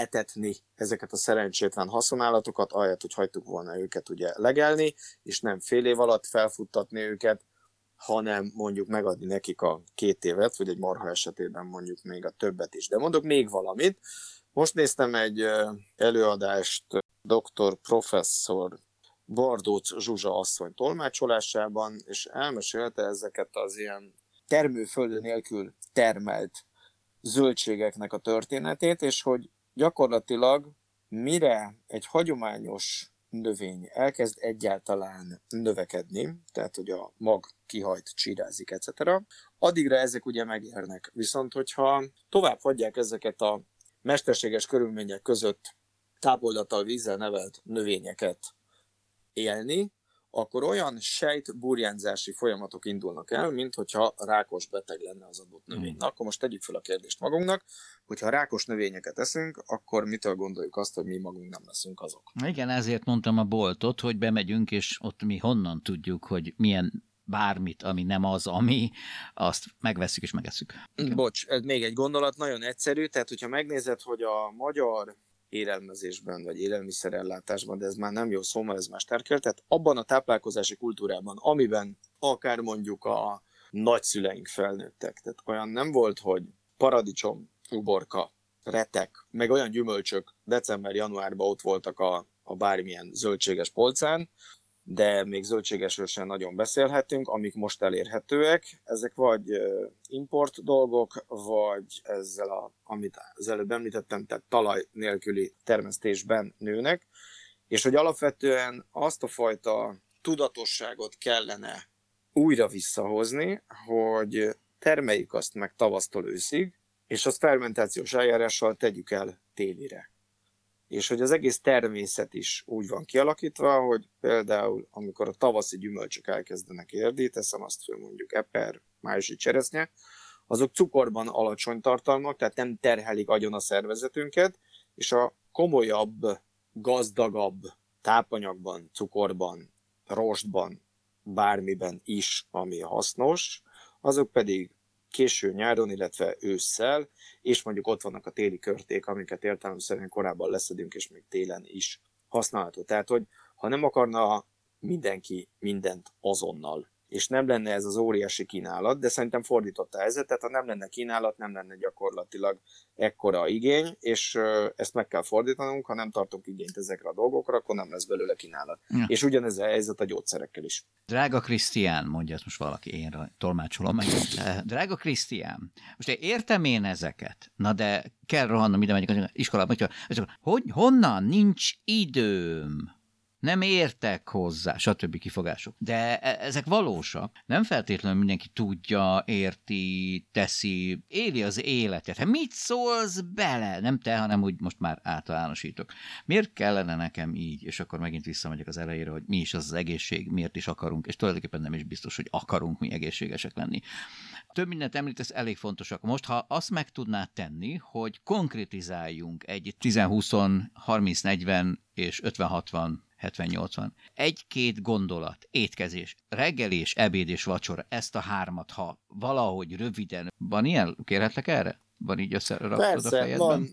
etetni ezeket a szerencsétlen haszonállatokat, ahelyett, hogy hagytuk volna őket ugye legelni, és nem fél év alatt felfuttatni őket, hanem mondjuk megadni nekik a két évet, vagy egy marha esetében mondjuk még a többet is. De mondok még valamit. Most néztem egy előadást doktor professzor Bardóc Zsuzsa asszony tolmácsolásában, és elmesélte ezeket az ilyen termőföld nélkül termelt zöldségeknek a történetét, és hogy gyakorlatilag mire egy hagyományos növény elkezd egyáltalán növekedni, tehát hogy a mag kihajt, csirázik, etc., addigra ezek ugye megérnek. Viszont hogyha tovább hagyják ezeket a mesterséges körülmények között tápoldattal vízzel nevelt növényeket élni, akkor olyan sejtburjánzási folyamatok indulnak el, mint hogyha rákos beteg lenne az adott növény. Na, akkor most tegyük fel a kérdést magunknak, hogyha rákos növényeket eszünk, akkor mitől gondoljuk azt, hogy mi magunk nem leszünk azok? Igen, ezért mondtam a boltot, hogy bemegyünk, és ott mi honnan tudjuk, hogy milyen bármit, ami nem az, ami, azt megveszük és megesszük. Igen. Bocs, ez még egy gondolat, nagyon egyszerű, tehát hogyha megnézed, hogy a magyar élelmezésben, vagy élelmiszerellátásban, de ez már nem jó szó, mert ez már terkel. Tehát abban a táplálkozási kultúrában, amiben akár mondjuk a nagyszüleink felnőttek, tehát olyan nem volt, hogy paradicsom, uborka, retek, meg olyan gyümölcsök december-januárban ott voltak a, a bármilyen zöldséges polcán, de még zöldségesről sem nagyon beszélhetünk, amik most elérhetőek. Ezek vagy import dolgok, vagy ezzel, a, amit az előbb említettem, tehát talaj nélküli termesztésben nőnek, és hogy alapvetően azt a fajta tudatosságot kellene újra visszahozni, hogy termeljük azt meg tavasztól őszig, és azt fermentációs eljárással tegyük el télire és hogy az egész természet is úgy van kialakítva, hogy például amikor a tavaszi gyümölcsök elkezdenek érni, teszem azt föl mondjuk eper, májusi cseresznye, azok cukorban alacsony tartalmak, tehát nem terhelik agyon a szervezetünket, és a komolyabb, gazdagabb tápanyagban, cukorban, rostban, bármiben is, ami hasznos, azok pedig késő nyáron, illetve ősszel, és mondjuk ott vannak a téli körték, amiket értelemszerűen korábban leszedünk, és még télen is használható. Tehát, hogy ha nem akarna mindenki mindent azonnal és nem lenne ez az óriási kínálat, de szerintem fordította a helyzetet, ha nem lenne kínálat, nem lenne gyakorlatilag ekkora igény, és ezt meg kell fordítanunk, ha nem tartunk igényt ezekre a dolgokra, akkor nem lesz belőle kínálat. Ja. És ugyanez a helyzet a gyógyszerekkel is. Drága Krisztián, mondja ezt most valaki, én tolmácsolom meg. Drága Krisztián, most értem én ezeket, na de kell rohannom, ide megyek az iskolába, hogy honnan nincs időm? Nem értek hozzá, stb. kifogások. De e- ezek valósak. Nem feltétlenül mindenki tudja, érti, teszi, éli az életet. Hát mit szólsz bele? Nem te, hanem úgy most már általánosítok. Miért kellene nekem így? És akkor megint visszamegyek az elejére, hogy mi is az az egészség, miért is akarunk, és tulajdonképpen nem is biztos, hogy akarunk mi egészségesek lenni. Több mindent említesz, elég fontosak. Most, ha azt meg tudnád tenni, hogy konkrétizáljunk egy 10-20, 30-40 és 50-60 70-80. Egy-két gondolat, étkezés, reggel és ebéd és vacsora, ezt a hármat, ha valahogy röviden, van ilyen? Kérhetlek erre? Van így összeraktad Persze, a fejedben? Van,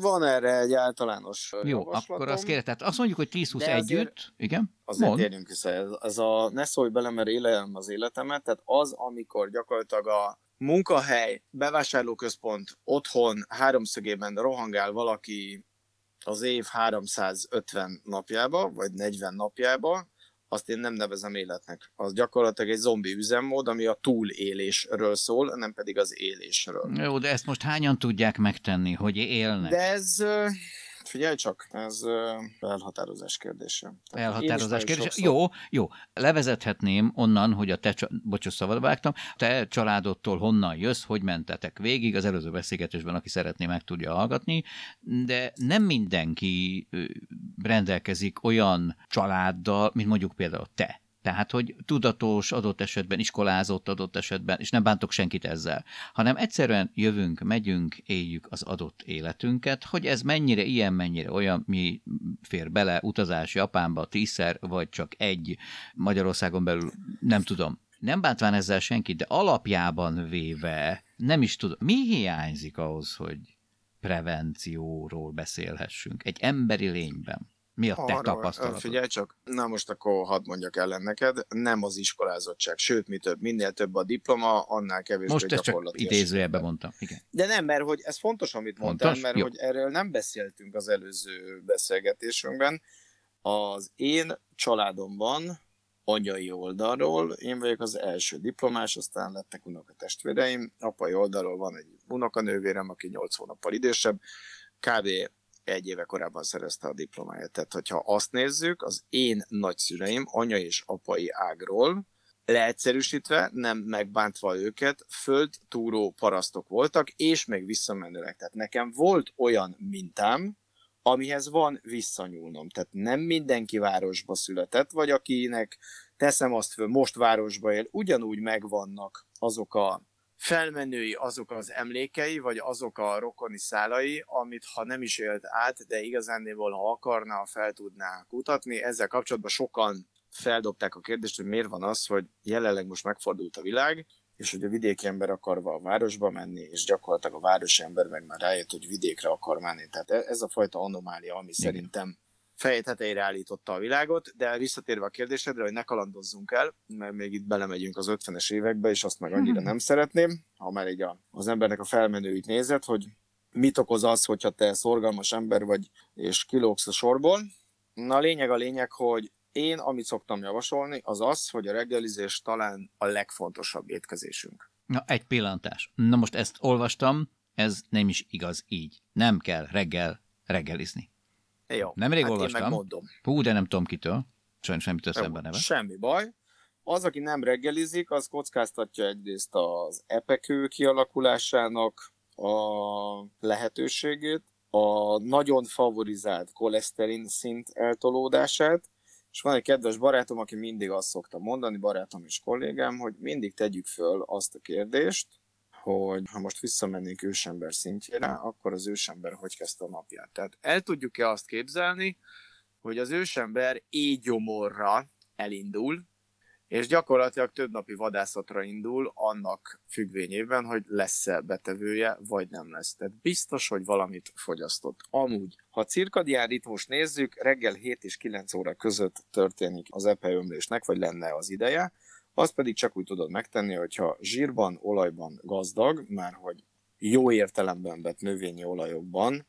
van erre egy általános Jó, javaslatom. akkor azt kérhet. Tehát azt mondjuk, hogy 10-20 együtt. Igen? Azért Mond. térjünk vissza. Ez, ez a ne szólj bele, mert élem az életemet. Tehát az, amikor gyakorlatilag a munkahely, bevásárlóközpont, otthon, háromszögében rohangál valaki az év 350 napjába, vagy 40 napjába, azt én nem nevezem életnek. Az gyakorlatilag egy zombi üzemmód, ami a túlélésről szól, nem pedig az élésről. Jó, de ezt most hányan tudják megtenni, hogy élnek? De ez Figyelj csak, ez elhatározás kérdése. Elhatározás kérdése. Sokszor... Jó, jó. Levezethetném onnan, hogy a te, bocsos szabad vágtam, te családodtól honnan jössz, hogy mentetek végig, az előző beszélgetésben, aki szeretné, meg tudja hallgatni, de nem mindenki rendelkezik olyan családdal, mint mondjuk például te tehát, hogy tudatos adott esetben, iskolázott adott esetben, és nem bántok senkit ezzel, hanem egyszerűen jövünk, megyünk, éljük az adott életünket, hogy ez mennyire ilyen, mennyire olyan, mi fér bele, utazás Japánba tízszer, vagy csak egy Magyarországon belül, nem tudom. Nem bántván ezzel senkit, de alapjában véve nem is tudom, mi hiányzik ahhoz, hogy prevencióról beszélhessünk egy emberi lényben. Mi a te Arról, tapasztalatod? Figyelj csak, na most akkor hadd mondjak ellen neked, nem az iskolázottság, sőt, mi több, minél több a diploma, annál kevésbé Most ezt csak idézőjelben mondtam, igen. De nem, mert hogy ez fontos, amit fontos? mert Jó. hogy erről nem beszéltünk az előző beszélgetésünkben. Az én családomban, anyai oldalról, én vagyok az első diplomás, aztán lettek unokatestvéreim, apai oldalról van egy unokanővérem, aki 8 hónappal idősebb, kb egy éve korábban szerezte a diplomáját. Tehát, hogyha azt nézzük, az én nagyszüleim, anya és apai ágról, leegyszerűsítve, nem megbántva őket, földtúró parasztok voltak, és még visszamenőleg. Tehát nekem volt olyan mintám, amihez van visszanyúlnom. Tehát nem mindenki városba született, vagy akinek teszem azt föl, most városba él, ugyanúgy megvannak azok a felmenői azok az emlékei, vagy azok a rokoni szálai, amit ha nem is élt át, de igazándiból, ha akarna, fel tudná kutatni. Ezzel kapcsolatban sokan feldobták a kérdést, hogy miért van az, hogy jelenleg most megfordult a világ, és hogy a vidéki ember akarva a városba menni, és gyakorlatilag a városi ember meg már rájött, hogy vidékre akar menni. Tehát e- ez a fajta anomália, ami Igen. szerintem tetejére állította a világot, de visszatérve a kérdésedre, hogy ne kalandozzunk el, mert még itt belemegyünk az 50-es évekbe, és azt meg annyira nem szeretném, ha már így az embernek a felmenőit nézett, hogy mit okoz az, hogyha te szorgalmas ember vagy, és kilógsz a sorból. Na a lényeg a lényeg, hogy én, amit szoktam javasolni, az az, hogy a reggelizés talán a legfontosabb étkezésünk. Na, egy pillantás. Na most ezt olvastam, ez nem is igaz így. Nem kell reggel reggelizni. Jó. Nemrég hát olvastam. Én megmondom. Hú, de nem tudom kitől. Sajnos nem eszembe neve. Semmi baj. Az, aki nem reggelizik, az kockáztatja egyrészt az epekő kialakulásának a lehetőségét, a nagyon favorizált koleszterin szint eltolódását, és van egy kedves barátom, aki mindig azt szokta mondani, barátom és kollégám, hogy mindig tegyük föl azt a kérdést, hogy ha most visszamennénk ősember szintjére, akkor az ősember hogy kezdte a napját. Tehát el tudjuk-e azt képzelni, hogy az ősember éjgyomorra elindul, és gyakorlatilag több napi vadászatra indul annak függvényében, hogy lesz-e betevője, vagy nem lesz. Tehát biztos, hogy valamit fogyasztott. Amúgy, ha cirkadián ritmus nézzük, reggel 7 és 9 óra között történik az epeömlésnek, vagy lenne az ideje, azt pedig csak úgy tudod megtenni, hogyha zsírban, olajban gazdag, már hogy jó értelemben vett növényi olajokban,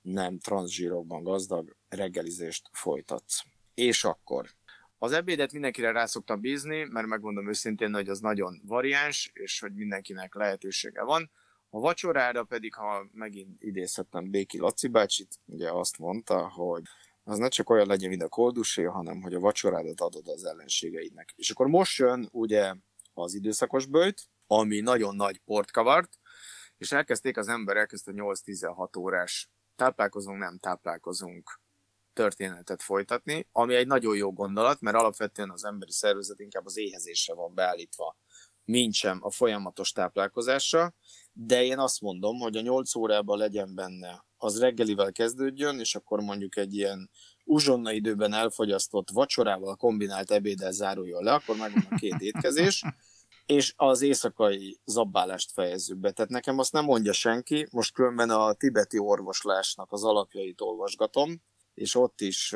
nem transzsírokban gazdag reggelizést folytatsz. És akkor az ebédet mindenkire rá szoktam bízni, mert megmondom őszintén, hogy az nagyon variáns, és hogy mindenkinek lehetősége van. A vacsorára pedig, ha megint idézhettem Béki Laci bácsit, ugye azt mondta, hogy az ne csak olyan legyen, mint a koldusé, hanem hogy a vacsorádat adod az ellenségeidnek. És akkor most jön ugye az időszakos bőjt, ami nagyon nagy port kavart, és elkezdték az ember elkezdte 8-16 órás táplálkozunk, nem táplálkozunk történetet folytatni, ami egy nagyon jó gondolat, mert alapvetően az emberi szervezet inkább az éhezésre van beállítva, mint a folyamatos táplálkozásra, de én azt mondom, hogy a 8 órában legyen benne, az reggelivel kezdődjön, és akkor mondjuk egy ilyen uzsonna időben elfogyasztott vacsorával kombinált ebéddel záruljon le, akkor megvan a két étkezés, és az éjszakai zabbálást fejezzük be. Tehát nekem azt nem mondja senki, most különben a tibeti orvoslásnak az alapjait olvasgatom, és ott is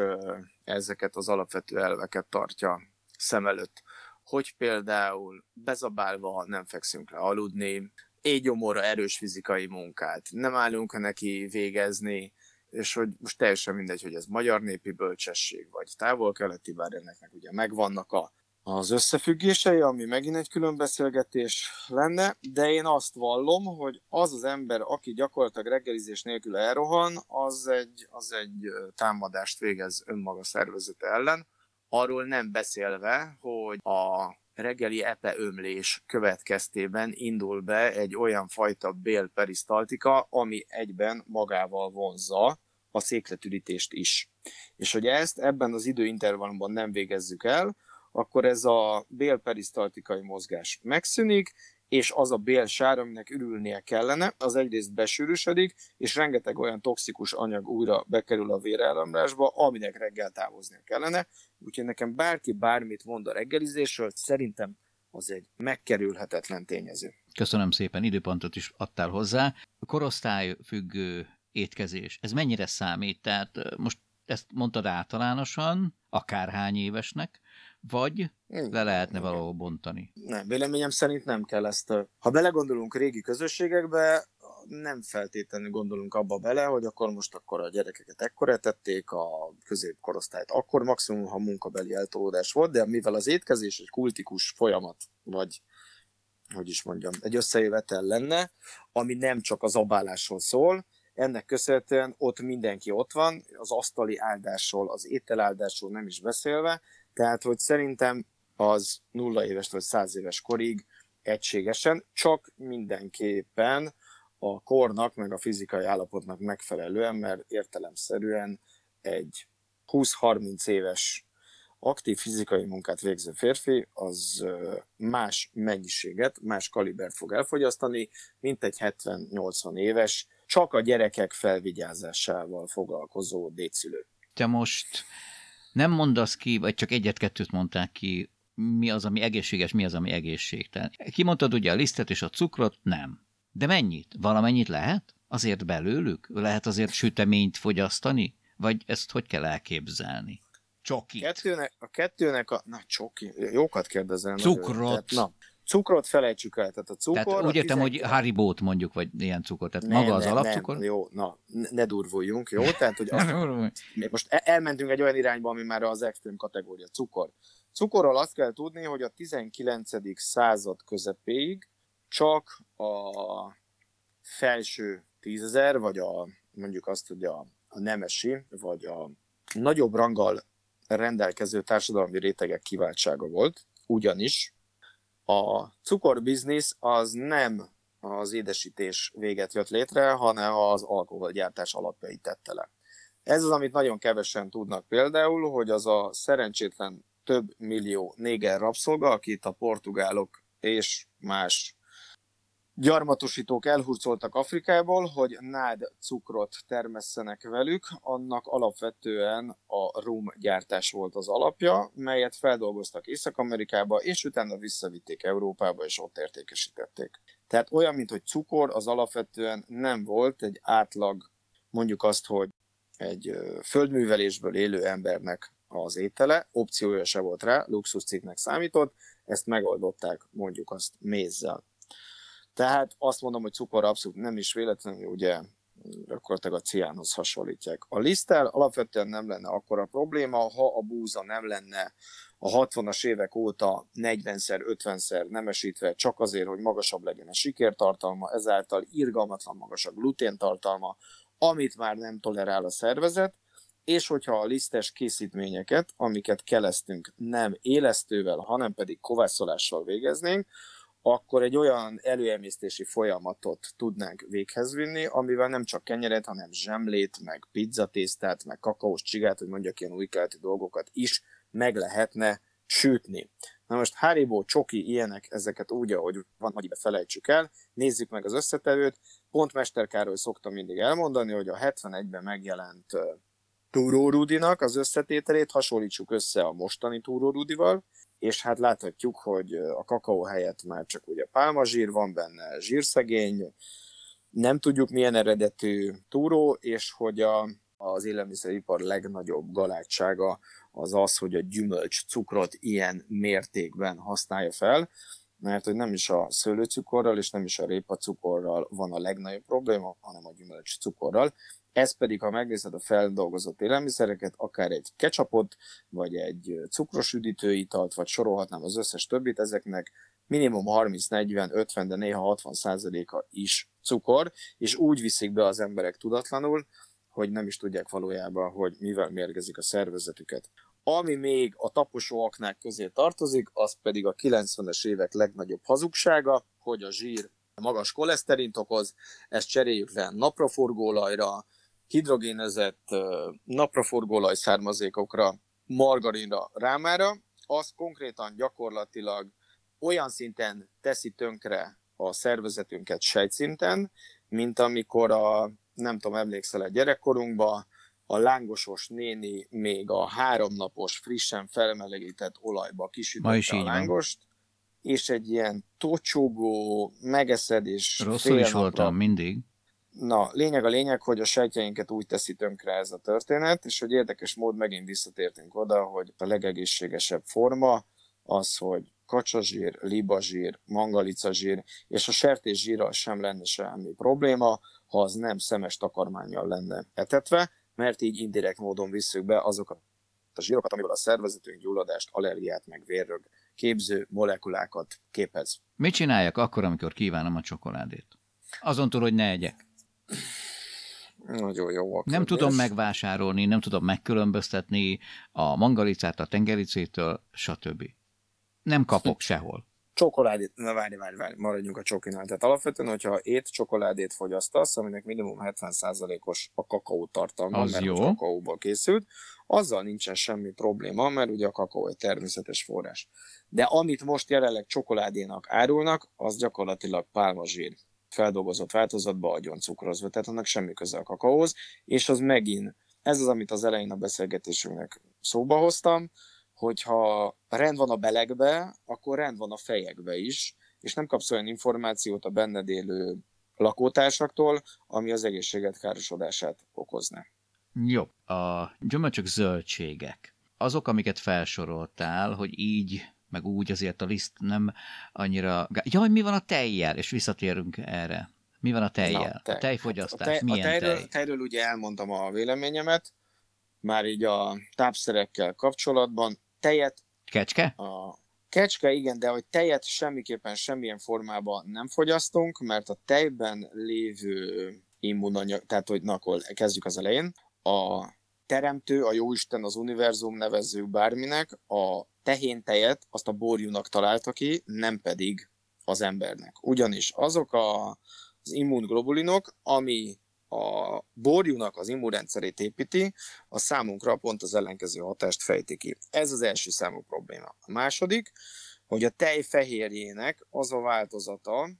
ezeket az alapvető elveket tartja szem előtt. Hogy például bezabálva nem fekszünk le aludni, éjgyomorra erős fizikai munkát, nem állunk neki végezni, és hogy most teljesen mindegy, hogy ez magyar népi bölcsesség, vagy távol-keleti, bár ennek ugye megvannak a az összefüggései, ami megint egy külön beszélgetés lenne, de én azt vallom, hogy az az ember, aki gyakorlatilag reggelizés nélkül elrohan, az egy, az egy támadást végez önmaga szervezete ellen. Arról nem beszélve, hogy a reggeli epeömlés következtében indul be egy olyan fajta bélperisztaltika, ami egyben magával vonzza a székletürítést is. És hogy ezt ebben az időintervallumban nem végezzük el, akkor ez a bélperisztaltikai mozgás megszűnik, és az a bélsár, aminek ürülnie kellene, az egyrészt besűrűsödik, és rengeteg olyan toxikus anyag újra bekerül a vérellemlásba, aminek reggel távoznia kellene. Úgyhogy nekem bárki bármit mond a reggelizésről, szerintem az egy megkerülhetetlen tényező. Köszönöm szépen, időpontot is adtál hozzá. Korosztály függő étkezés, ez mennyire számít? Tehát most ezt mondtad általánosan, akárhány évesnek, vagy le lehetne valahol bontani? Nem, véleményem szerint nem kell ezt. Ha belegondolunk régi közösségekbe, nem feltétlenül gondolunk abba bele, hogy akkor most akkor a gyerekeket ekkor etették, a középkorosztályt akkor maximum, ha munkabeli eltolódás volt, de mivel az étkezés egy kultikus folyamat, vagy hogy is mondjam, egy összejövetel lenne, ami nem csak az abálásról szól, ennek köszönhetően ott mindenki ott van, az asztali áldásról, az ételáldásról nem is beszélve, tehát, hogy szerintem az nulla éves vagy száz éves korig egységesen, csak mindenképpen a kornak, meg a fizikai állapotnak megfelelően, mert értelemszerűen egy 20-30 éves aktív fizikai munkát végző férfi, az más mennyiséget, más kalibert fog elfogyasztani, mint egy 70-80 éves, csak a gyerekek felvigyázásával foglalkozó dédszülő. Te most nem mondasz ki, vagy csak egyet-kettőt mondták ki mi az, ami egészséges, mi az, ami egészségtelen. Kimondtad ugye a lisztet és a cukrot? Nem. De mennyit? Valamennyit lehet? Azért belőlük? Lehet azért süteményt fogyasztani? Vagy ezt hogy kell elképzelni? Csokit. Kettőnek, a kettőnek a... Na, csoki. Jókat kérdezel. Cukrot. Tehát, na, cukrot felejtsük el. Tehát a cukor... Tehát úgy értem, 12... hogy Haribót mondjuk, vagy ilyen cukor. Tehát Nem, maga az nem, alapcukor? Nem, jó, na, ne durvuljunk, jó? Tehát, hogy azt, most e- elmentünk egy olyan irányba, ami már az extrém kategória, cukor. Cukorral azt kell tudni, hogy a 19. század közepéig csak a felső tízezer, vagy a, mondjuk azt, hogy a, a nemesi, vagy a nagyobb ranggal rendelkező társadalmi rétegek kiváltsága volt, ugyanis a cukorbiznisz az nem az édesítés véget jött létre, hanem az alkoholgyártás alapjait tette le. Ez az, amit nagyon kevesen tudnak például, hogy az a szerencsétlen több millió néger rabszolga, akit a portugálok és más gyarmatosítók elhurcoltak Afrikából, hogy nád cukrot termesszenek velük, annak alapvetően a rum gyártás volt az alapja, melyet feldolgoztak Észak-Amerikába, és utána visszavitték Európába, és ott értékesítették. Tehát olyan, mint hogy cukor, az alapvetően nem volt egy átlag, mondjuk azt, hogy egy földművelésből élő embernek az étele, opciója se volt rá, luxuscikknek számított, ezt megoldották mondjuk azt mézzel. Tehát azt mondom, hogy cukor abszolút nem is véletlenül, ugye gyakorlatilag a ciánhoz hasonlítják. A liszttel alapvetően nem lenne akkora probléma, ha a búza nem lenne a 60-as évek óta 40-szer, 50-szer nemesítve csak azért, hogy magasabb legyen a sikertartalma, ezáltal irgalmatlan magas a gluténtartalma, amit már nem tolerál a szervezet, és hogyha a lisztes készítményeket, amiket keleztünk, nem élesztővel, hanem pedig kovászolással végeznénk, akkor egy olyan előemésztési folyamatot tudnánk véghez vinni, amivel nem csak kenyeret, hanem zsemlét, meg pizzatésztát, meg kakaós csigát, hogy mondjak ilyen új dolgokat is meg lehetne sütni. Na most Haribo, Csoki, ilyenek, ezeket úgy, ahogy van, hogy felejtsük el, nézzük meg az összetevőt. Pont Mester Károly szokta mindig elmondani, hogy a 71-ben megjelent Túró Rudinak az összetételét hasonlítsuk össze a mostani Túró Rudival, és hát láthatjuk, hogy a kakaó helyett már csak ugye pálmazsír van benne, zsírszegény, nem tudjuk milyen eredetű túró, és hogy a, az élelmiszeripar legnagyobb galátsága az az, hogy a gyümölcs cukrot ilyen mértékben használja fel, mert hogy nem is a szőlőcukorral és nem is a répacukorral van a legnagyobb probléma, hanem a gyümölcs cukorral. Ez pedig, ha megnézed a feldolgozott élelmiszereket, akár egy ketchupot, vagy egy cukros üdítőitalt, vagy sorolhatnám az összes többit, ezeknek minimum 30-40-50, de néha 60 százaléka is cukor, és úgy viszik be az emberek tudatlanul, hogy nem is tudják valójában, hogy mivel mérgezik a szervezetüket. Ami még a taposó aknák közé tartozik, az pedig a 90-es évek legnagyobb hazugsága, hogy a zsír magas koleszterint okoz, ezt cseréljük le napraforgóolajra, hidrogénezett napraforgóolaj származékokra, margarinra, rámára, az konkrétan gyakorlatilag olyan szinten teszi tönkre a szervezetünket sejtszinten, mint amikor a, nem tudom, emlékszel egy gyerekkorunkban, a lángosos néni még a háromnapos, frissen felmelegített olajba kisütötte a lángost, van. és egy ilyen tocsogó, megeszed és Rosszul is voltam mindig. Na, lényeg a lényeg, hogy a sejtjeinket úgy teszi tönkre ez a történet, és hogy érdekes mód megint visszatértünk oda, hogy a legegészségesebb forma az, hogy kacsazsír, libazsír, mangalicazsír, és a sertészsírral sem lenne semmi probléma, ha az nem szemes takarmányjal lenne etetve, mert így indirekt módon visszük be azokat a zsírokat, amivel a szervezetünk gyulladást, allergiát, meg vérrög képző molekulákat képez. Mit csináljak akkor, amikor kívánom a csokoládét? Azon túl, hogy ne egyek. Nagyon jó. A nem tudom megvásárolni, nem tudom megkülönböztetni a mangalicát a tengericétől, stb. Nem kapok sehol csokoládét, na várj, várj, várj, maradjunk a csokinál. Tehát alapvetően, hogyha ét csokoládét fogyasztasz, aminek minimum 70%-os a kakaó tartalma, az mert jó. kakaóból készült, azzal nincsen semmi probléma, mert ugye a kakaó egy természetes forrás. De amit most jelenleg csokoládénak árulnak, az gyakorlatilag pálmazsír feldolgozott változatba agyon cukrozva, tehát annak semmi köze a kakaóhoz, és az megint, ez az, amit az elején a beszélgetésünknek szóba hoztam, hogyha rend van a belegbe, akkor rend van a fejekbe is, és nem kapsz olyan információt a benned élő lakótársaktól, ami az egészséget károsodását okozna. Jó, a gyümölcsök zöldségek. Azok, amiket felsoroltál, hogy így, meg úgy azért a liszt nem annyira... Jaj, mi van a tejjel? És visszatérünk erre. Mi van a tejjel? Na, tej. A tejfogyasztás, hát a tej, milyen a tejről, tej? tejről ugye elmondtam a véleményemet, már így a tápszerekkel kapcsolatban. Tejet... Kecske? A kecske, igen, de hogy tejet semmiképpen semmilyen formában nem fogyasztunk, mert a tejben lévő immunanyag, tehát hogy na, akkor kezdjük az elején, a teremtő, a jóisten, az univerzum nevezzük bárminek, a tehén tejet azt a borjúnak találta ki, nem pedig az embernek. Ugyanis azok a az immunglobulinok, ami a borjúnak az immunrendszerét építi, a számunkra pont az ellenkező hatást fejti ki. Ez az első számú probléma. A második, hogy a tej fehérjének az a változata,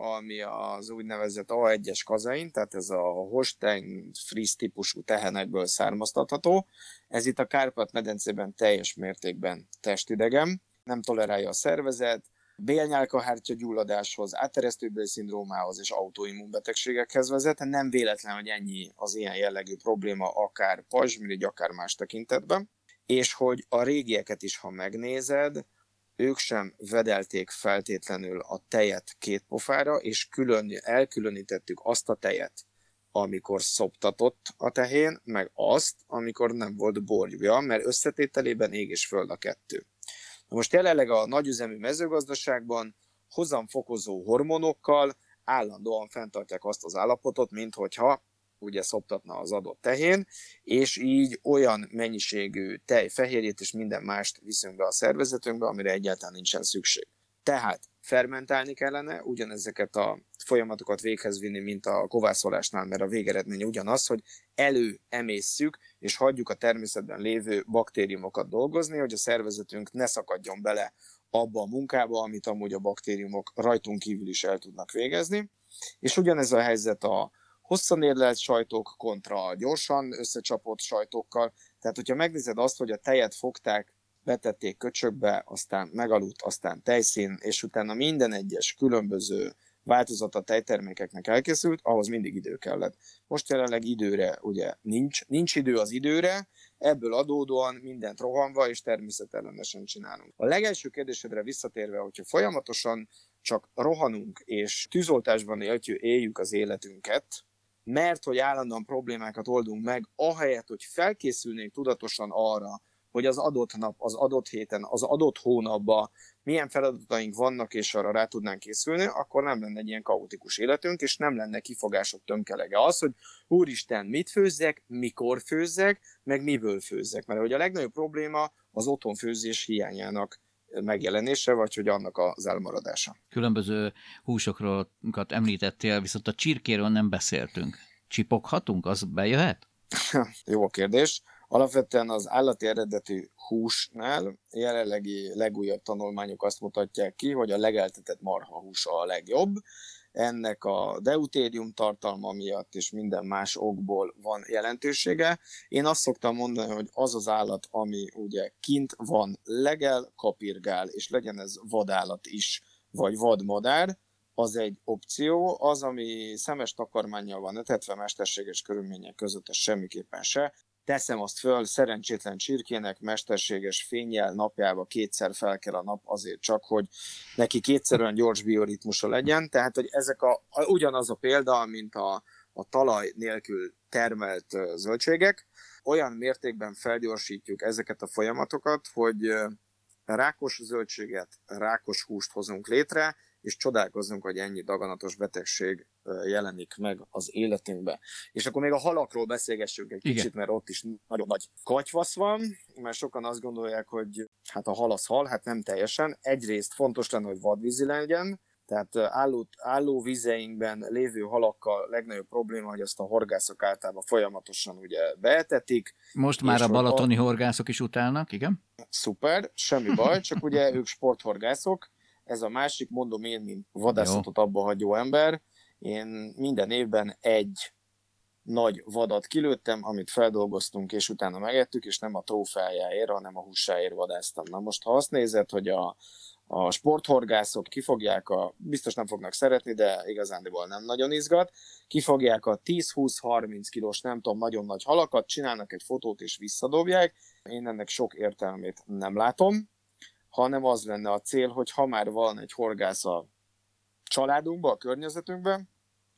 ami az úgynevezett A1-es kazein, tehát ez a Holstein Fries típusú tehenekből származtatható. Ez itt a Kárpát-medencében teljes mértékben testidegem, nem tolerálja a szervezet, bélnyálkahártya gyulladáshoz, átteresztőbél-szindrómához és autoimmunbetegségekhez vezet. Nem véletlen, hogy ennyi az ilyen jellegű probléma akár pajzsmirigy, akár más tekintetben. És hogy a régieket is, ha megnézed, ők sem vedelték feltétlenül a tejet két pofára, és külön, elkülönítettük azt a tejet, amikor szoptatott a tehén, meg azt, amikor nem volt borjúja, mert összetételében ég és föld a kettő. Na most jelenleg a nagyüzemű mezőgazdaságban hozamfokozó hormonokkal állandóan fenntartják azt az állapotot, mint hogyha ugye szoptatna az adott tehén, és így olyan mennyiségű tej, fehérjét és minden mást viszünk be a szervezetünkbe, amire egyáltalán nincsen szükség. Tehát fermentálni kellene, ugyanezeket a folyamatokat véghez vinni, mint a kovászolásnál, mert a végeredmény ugyanaz, hogy előemészszük, és hagyjuk a természetben lévő baktériumokat dolgozni, hogy a szervezetünk ne szakadjon bele abba a munkába, amit amúgy a baktériumok rajtunk kívül is el tudnak végezni. És ugyanez a helyzet a hosszan érlelt sajtok kontra gyorsan összecsapott sajtokkal. Tehát, hogyha megnézed azt, hogy a tejet fogták betették köcsökbe, aztán megaludt, aztán tejszín, és utána minden egyes különböző változata tejtermékeknek elkészült, ahhoz mindig idő kellett. Most jelenleg időre ugye nincs, nincs idő az időre, ebből adódóan mindent rohanva és természetellenesen csinálunk. A legelső kérdésedre visszatérve, hogyha folyamatosan csak rohanunk és tűzoltásban éljük az életünket, mert hogy állandóan problémákat oldunk meg, ahelyett, hogy felkészülnénk tudatosan arra, hogy az adott nap, az adott héten, az adott hónapban milyen feladataink vannak, és arra rá tudnánk készülni, akkor nem lenne egy ilyen kaotikus életünk, és nem lenne kifogások tönkelege. Az, hogy úristen, mit főzzek, mikor főzzek, meg miből főzzek. Mert hogy a legnagyobb probléma az otthonfőzés hiányának megjelenése, vagy hogy annak az elmaradása. Különböző húsokról említettél, viszont a csirkéről nem beszéltünk. Csipoghatunk, az bejöhet? Jó a kérdés. Alapvetően az állati eredetű húsnál jelenlegi legújabb tanulmányok azt mutatják ki, hogy a legeltetett marha húsa a legjobb. Ennek a deutérium tartalma miatt és minden más okból van jelentősége. Én azt szoktam mondani, hogy az az állat, ami ugye kint van, legel, kapirgál, és legyen ez vadállat is, vagy vadmadár, az egy opció, az, ami szemes takarmányjal van etetve mesterséges körülmények között, ez semmiképpen se teszem azt föl szerencsétlen csirkének mesterséges fényjel napjába kétszer fel kell a nap azért csak, hogy neki kétszer olyan gyors bioritmusa legyen. Tehát, hogy ezek a, ugyanaz a példa, mint a, a talaj nélkül termelt zöldségek, olyan mértékben felgyorsítjuk ezeket a folyamatokat, hogy rákos zöldséget, rákos húst hozunk létre, és csodálkozunk, hogy ennyi daganatos betegség jelenik meg az életünkbe. És akkor még a halakról beszélgessünk egy Igen. kicsit, mert ott is nagyon nagy katyvasz van, mert sokan azt gondolják, hogy hát a hal az hal, hát nem teljesen. Egyrészt fontos lenne, hogy vadvízi legyen, tehát álló, álló vizeinkben lévő halakkal legnagyobb probléma, hogy azt a horgászok általában folyamatosan ugye beetetik. Most már a balatoni a... horgászok is utálnak, igen? Szuper, semmi baj, csak ugye ők sporthorgászok, ez a másik, mondom én, mint vadászatot abba hagyó ember, én minden évben egy nagy vadat kilőttem, amit feldolgoztunk, és utána megettük, és nem a trófeájáért, hanem a húsáért vadáztam. Na most, ha azt nézed, hogy a, a sporthorgászok kifogják a, biztos nem fognak szeretni, de igazándiból nem nagyon izgat, kifogják a 10-20-30 kilós, nem tudom, nagyon nagy halakat, csinálnak egy fotót és visszadobják. Én ennek sok értelmét nem látom, hanem az lenne a cél, hogy ha már van egy horgász a családunkban, a környezetünkben,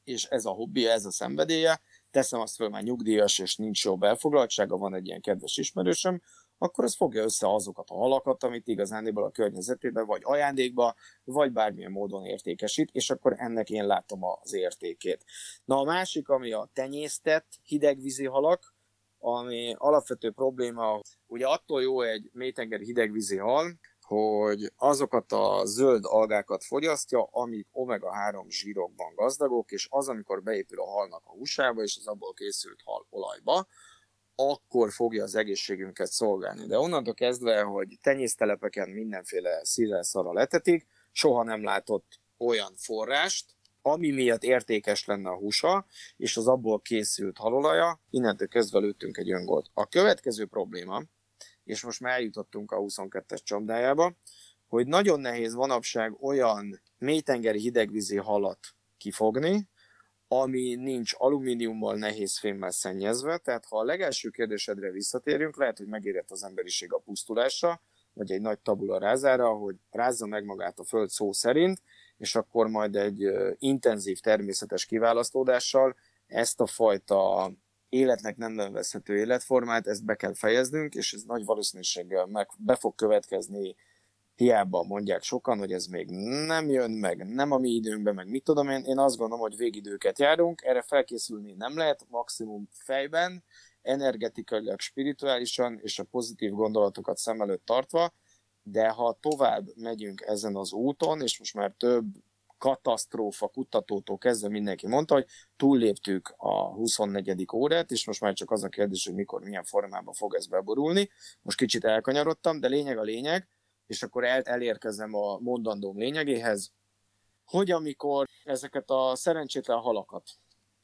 és ez a hobbi, ez a szenvedélye, teszem azt föl, már nyugdíjas, és nincs jobb elfoglaltsága, van egy ilyen kedves ismerősöm, akkor az fogja össze azokat a halakat, amit igazániból a környezetében vagy ajándékba, vagy bármilyen módon értékesít, és akkor ennek én látom az értékét. Na a másik, ami a tenyésztett hidegvízi halak, ami alapvető probléma, ugye attól jó egy mélytengeri hidegvízi hal, hogy azokat a zöld algákat fogyasztja, amik omega-3 zsírokban gazdagok, és az, amikor beépül a halnak a húsába, és az abból készült hal olajba, akkor fogja az egészségünket szolgálni. De onnantól kezdve, hogy tenyésztelepeken mindenféle szíre szara letetik, soha nem látott olyan forrást, ami miatt értékes lenne a húsa, és az abból készült halolaja, innentől kezdve lőttünk egy öngolt. A következő probléma, és most már eljutottunk a 22-es csapdájába, hogy nagyon nehéz manapság olyan mélytengeri hidegvízi halat kifogni, ami nincs alumíniummal, nehéz fémmel szennyezve, tehát ha a legelső kérdésedre visszatérünk, lehet, hogy megérett az emberiség a pusztulásra, vagy egy nagy tabula rázára, hogy rázza meg magát a föld szó szerint, és akkor majd egy intenzív természetes kiválasztódással ezt a fajta életnek nem nevezhető életformát, ezt be kell fejeznünk, és ez nagy valószínűséggel meg be fog következni, hiába mondják sokan, hogy ez még nem jön, meg nem a mi időnkben, meg mit tudom én, én azt gondolom, hogy végidőket járunk, erre felkészülni nem lehet, maximum fejben, energetikailag, spirituálisan, és a pozitív gondolatokat szem előtt tartva, de ha tovább megyünk ezen az úton, és most már több katasztrófa kutatótól kezdve mindenki mondta, hogy túlléptük a 24. órát, és most már csak az a kérdés, hogy mikor, milyen formában fog ez beborulni. Most kicsit elkanyarodtam, de lényeg a lényeg, és akkor el, elérkezem a mondandóm lényegéhez, hogy amikor ezeket a szerencsétlen halakat,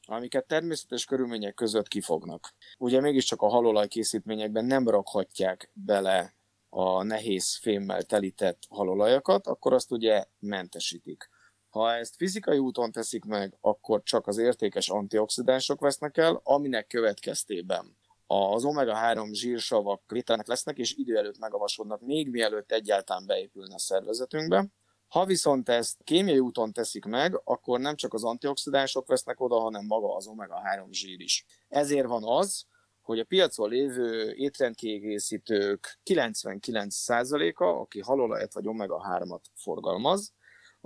amiket természetes körülmények között kifognak, ugye mégiscsak a halolaj készítményekben nem rakhatják bele a nehéz fémmel telített halolajakat, akkor azt ugye mentesítik. Ha ezt fizikai úton teszik meg, akkor csak az értékes antioxidánsok vesznek el, aminek következtében az omega-3 zsírsavak lételnek lesznek, és idő előtt megavasodnak, még mielőtt egyáltalán beépülne a szervezetünkbe. Ha viszont ezt kémiai úton teszik meg, akkor nem csak az antioxidánsok vesznek oda, hanem maga az omega-3 zsír is. Ezért van az, hogy a piacon lévő étrendkiegészítők 99%-a, aki halolajat vagy omega-3-at forgalmaz,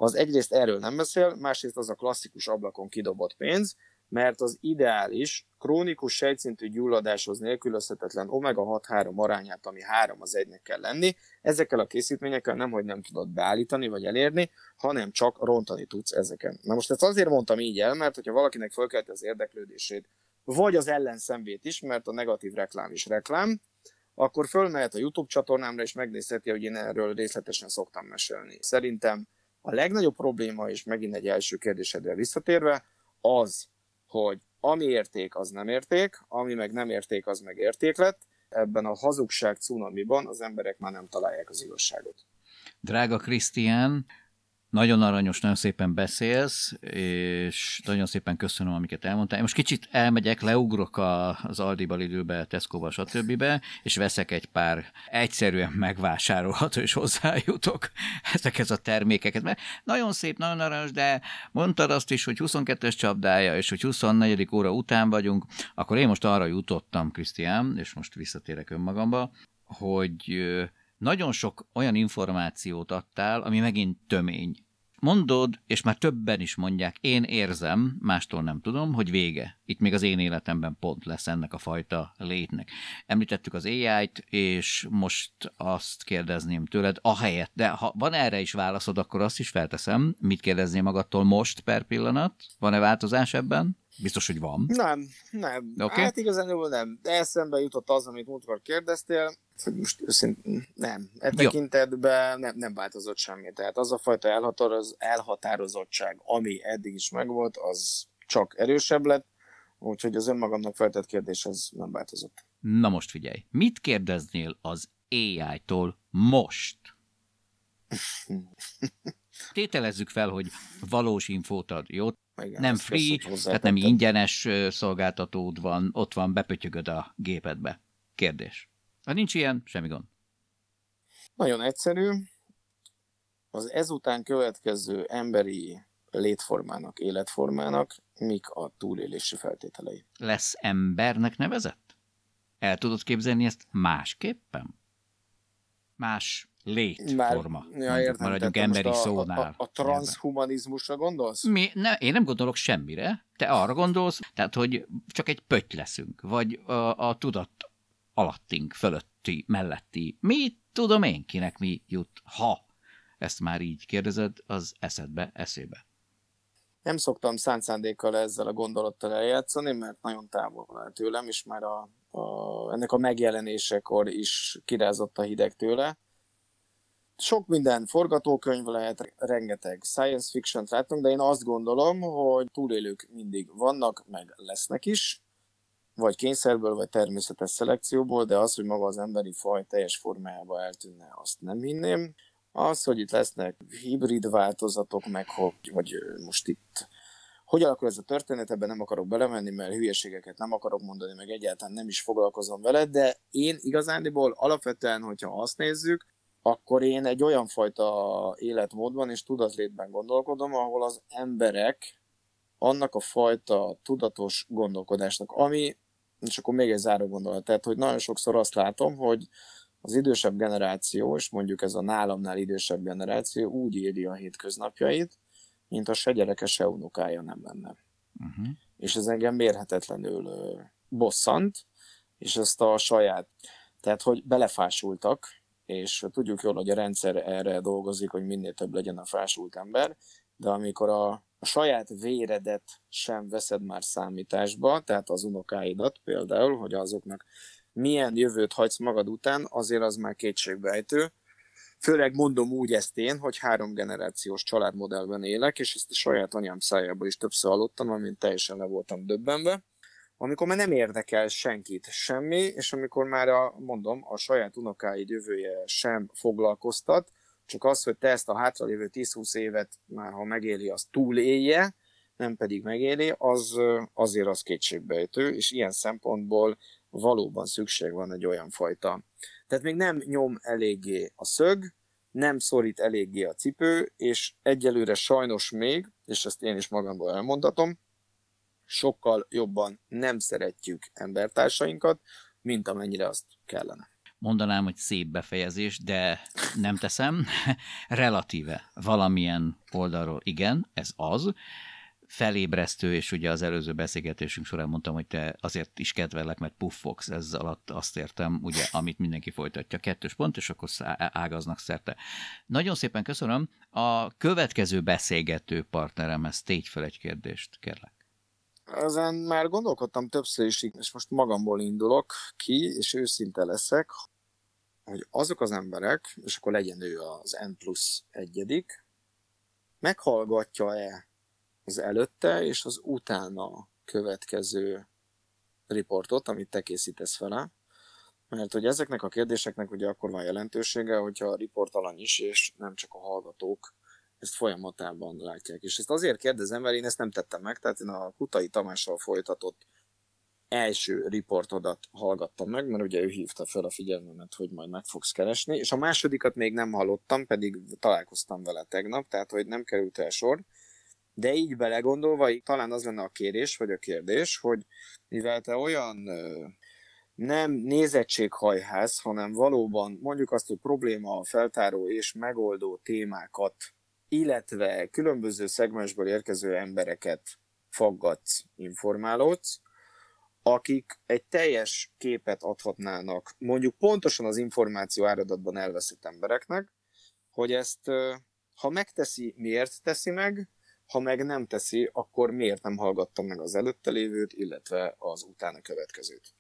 az egyrészt erről nem beszél, másrészt az a klasszikus ablakon kidobott pénz, mert az ideális, krónikus sejtszintű gyulladáshoz nélkülözhetetlen omega-6-3 arányát, ami 3 az egynek kell lenni, ezekkel a készítményekkel nem, hogy nem tudod beállítani vagy elérni, hanem csak rontani tudsz ezeken. Na most ezt azért mondtam így el, mert hogyha valakinek fölkelte az érdeklődését, vagy az ellenszemvét is, mert a negatív reklám is reklám, akkor fölmehet a YouTube csatornámra, és megnézheti, hogy én erről részletesen szoktam mesélni. Szerintem a legnagyobb probléma, és megint egy első kérdésedre visszatérve, az, hogy ami érték, az nem érték, ami meg nem érték, az meg érték lett. Ebben a hazugság cunamiban az emberek már nem találják az igazságot. Drága Krisztián, nagyon aranyos, nagyon szépen beszélsz, és nagyon szépen köszönöm, amiket elmondtál. Én most kicsit elmegyek, leugrok az Aldiba, Lidőbe, Tesco-ba, stb. és veszek egy pár egyszerűen megvásárolható, és hozzájutok ezekhez a termékeket. Mert nagyon szép, nagyon aranyos, de mondtad azt is, hogy 22-es csapdája, és hogy 24. óra után vagyunk, akkor én most arra jutottam, Krisztián, és most visszatérek önmagamba, hogy nagyon sok olyan információt adtál, ami megint tömény. Mondod, és már többen is mondják, én érzem, mástól nem tudom, hogy vége. Itt még az én életemben pont lesz ennek a fajta létnek. Említettük az AI-t, és most azt kérdezném tőled, ahelyett, de ha van erre is válaszod, akkor azt is felteszem. Mit kérdezném magadtól most per pillanat? Van-e változás ebben? Biztos, hogy van. Nem, nem. Okay. Hát igazából nem. De eszembe jutott az, amit múltkor kérdeztél, hogy most őszintén nem. E tekintetben nem, nem változott semmi. Tehát az a fajta elhatároz, elhatározottság, ami eddig is megvolt, az csak erősebb lett. Úgyhogy az önmagamnak feltett kérdés az nem változott. Na most figyelj, mit kérdeznél az AI-tól most? Tételezzük fel, hogy valós infót ad, jó? Igen, Nem free, tehát nem ingyenes szolgáltatód van, ott van, bepötyögöd a gépedbe. Kérdés. Ha nincs ilyen, semmi gond. Nagyon egyszerű. Az ezután következő emberi létformának, életformának mik a túlélési feltételei? Lesz embernek nevezett? El tudod képzelni ezt másképpen? Más létforma. ja, Mondjuk, értem, maradjunk emberi a, szónál. A, a, a transhumanizmusra gondolsz? Mi, ne, én nem gondolok semmire. Te arra gondolsz, tehát, hogy csak egy pötty leszünk, vagy a, a tudat alattink, fölötti, melletti. Mi tudom én, kinek mi jut, ha ezt már így kérdezed, az eszedbe, eszébe. Nem szoktam szánt szándékkal ezzel a gondolattal eljátszani, mert nagyon távol van tőlem, és már a, a, ennek a megjelenésekor is kirázott a hideg tőle. Sok minden forgatókönyv lehet, rengeteg science fiction látunk, de én azt gondolom, hogy túlélők mindig vannak, meg lesznek is, vagy kényszerből, vagy természetes szelekcióból, de az, hogy maga az emberi faj teljes formájába eltűnne, azt nem hinném. Az, hogy itt lesznek hibrid változatok, meg hogy, ö, most itt hogy alakul ez a történet, ebben nem akarok belemenni, mert hülyeségeket nem akarok mondani, meg egyáltalán nem is foglalkozom vele, de én igazándiból alapvetően, hogyha azt nézzük, akkor én egy olyan fajta életmódban és tudatlétben gondolkodom, ahol az emberek annak a fajta tudatos gondolkodásnak, ami, és akkor még egy záró gondolat, tehát, hogy nagyon sokszor azt látom, hogy az idősebb generáció, és mondjuk ez a nálamnál idősebb generáció úgy éli a hétköznapjait, mint a se gyereke, se unokája nem lenne. Uh-huh. És ez engem mérhetetlenül bosszant, és ezt a saját, tehát hogy belefásultak, és tudjuk jól, hogy a rendszer erre dolgozik, hogy minél több legyen a fásult ember, de amikor a, a saját véredet sem veszed már számításba, tehát az unokáidat például, hogy azoknak milyen jövőt hagysz magad után, azért az már kétségbejtő. Főleg mondom úgy ezt én, hogy három generációs családmodellben élek, és ezt a saját anyám szájából is többször hallottam, amint teljesen le voltam döbbenve. Amikor már nem érdekel senkit semmi, és amikor már a, mondom, a saját unokáid jövője sem foglalkoztat, csak az, hogy te ezt a hátralévő 10-20 évet már ha megéli, az túlélje, nem pedig megéli, az azért az kétségbejtő, és ilyen szempontból valóban szükség van egy olyan fajta. Tehát még nem nyom eléggé a szög, nem szorít eléggé a cipő, és egyelőre sajnos még, és ezt én is magamból elmondatom, sokkal jobban nem szeretjük embertársainkat, mint amennyire azt kellene. Mondanám, hogy szép befejezés, de nem teszem. Relatíve valamilyen oldalról igen, ez az. Felébresztő, és ugye az előző beszélgetésünk során mondtam, hogy te azért is kedvelek, mert puffogsz, ez alatt azt értem, ugye, amit mindenki folytatja. Kettős pont, és akkor ágaznak szerte. Nagyon szépen köszönöm. A következő beszélgető partneremhez tégy fel egy kérdést, kérlek. Ezen már gondolkodtam többször is, és most magamból indulok ki, és őszinte leszek, hogy azok az emberek, és akkor legyen ő az N plusz egyedik, meghallgatja-e az előtte és az utána következő riportot, amit te készítesz vele, mert hogy ezeknek a kérdéseknek ugye akkor van jelentősége, hogyha a riport alany is, és nem csak a hallgatók ezt folyamatában látják. És ezt azért kérdezem, mert én ezt nem tettem meg, tehát én a Kutai Tamással folytatott első riportodat hallgattam meg, mert ugye ő hívta fel a figyelmemet, hogy majd meg fogsz keresni, és a másodikat még nem hallottam, pedig találkoztam vele tegnap, tehát hogy nem került el sor. De így belegondolva, talán az lenne a kérés, vagy a kérdés, hogy mivel te olyan nem nézettséghajház, hanem valóban mondjuk azt, hogy probléma feltáró és megoldó témákat, illetve különböző szegmensből érkező embereket faggatsz, informálódsz, akik egy teljes képet adhatnának, mondjuk pontosan az információ áradatban elveszett embereknek, hogy ezt, ha megteszi, miért teszi meg, ha meg nem teszi, akkor miért nem hallgatta meg az előtte lévőt, illetve az utána következőt.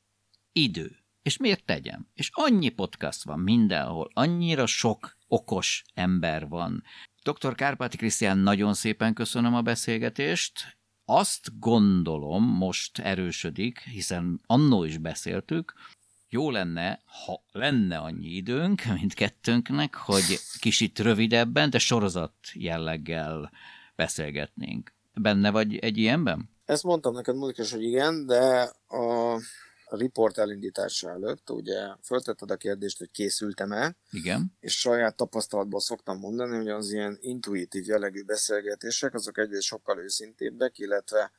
Idő. És miért tegyem? És annyi podcast van mindenhol, annyira sok okos ember van. Dr. Kárpáti Krisztián, nagyon szépen köszönöm a beszélgetést. azt gondolom, most erősödik, hiszen annó is beszéltük, jó lenne, ha lenne annyi időnk mindkettőnknek, hogy kicsit rövidebben, de sorozat jelleggel beszélgetnénk. Benne vagy egy ilyenben? Ezt mondtam neked múltkor hogy igen, de a a riport elindítása előtt, ugye föltetted a kérdést, hogy készültem-e, Igen. és saját tapasztalatból szoktam mondani, hogy az ilyen intuitív jellegű beszélgetések, azok egyrészt sokkal őszintébbek, illetve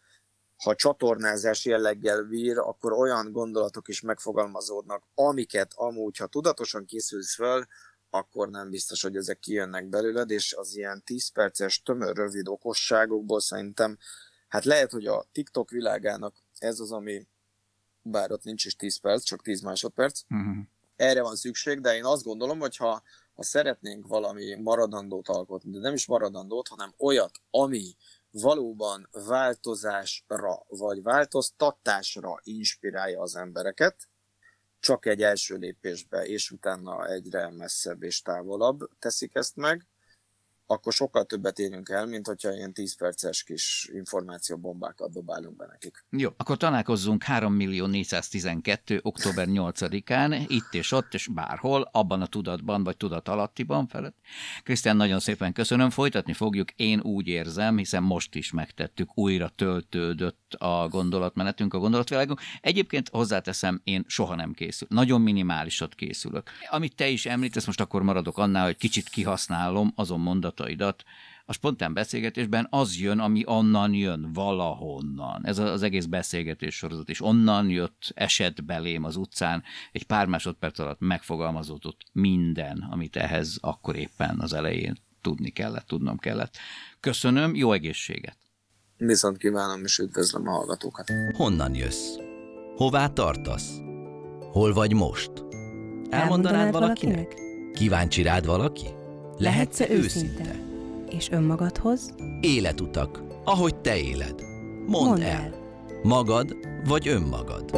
ha csatornázás jelleggel vír, akkor olyan gondolatok is megfogalmazódnak, amiket amúgy, ha tudatosan készülsz fel, akkor nem biztos, hogy ezek kijönnek belőled, és az ilyen 10 perces, tömör, rövid okosságokból szerintem, hát lehet, hogy a TikTok világának ez az, ami bár ott nincs is 10 perc, csak 10 másodperc. Uh-huh. Erre van szükség, de én azt gondolom, hogy ha, ha szeretnénk valami maradandót alkotni, de nem is maradandót, hanem olyat, ami valóban változásra vagy változtatásra inspirálja az embereket, csak egy első lépésbe, és utána egyre messzebb és távolabb teszik ezt meg, akkor sokkal többet érünk el, mint hogyha ilyen 10 perces kis információbombákat dobálunk be nekik. Jó, akkor találkozzunk 3 millió 412. október 8-án, itt és ott, és bárhol, abban a tudatban, vagy tudat alattiban felett. Krisztián, nagyon szépen köszönöm, folytatni fogjuk, én úgy érzem, hiszen most is megtettük, újra töltődött a gondolatmenetünk, a gondolatvilágunk. Egyébként hozzáteszem, én soha nem készül. Nagyon minimálisat készülök. Amit te is említesz, most akkor maradok annál, hogy kicsit kihasználom azon mondatot, gondolataidat, a spontán beszélgetésben az jön, ami onnan jön, valahonnan. Ez az egész beszélgetés sorozat, és onnan jött, esett belém az utcán, egy pár másodperc alatt megfogalmazódott minden, amit ehhez akkor éppen az elején tudni kellett, tudnom kellett. Köszönöm, jó egészséget! Viszont kívánom, és üdvözlöm a hallgatókat. Honnan jössz? Hová tartasz? Hol vagy most? Elmondanád valakinek? Kíváncsi rád valaki? Lehetsz -e őszinte? És önmagadhoz? Életutak, ahogy te éled. Mondd, Mondd el. el. Magad vagy önmagad?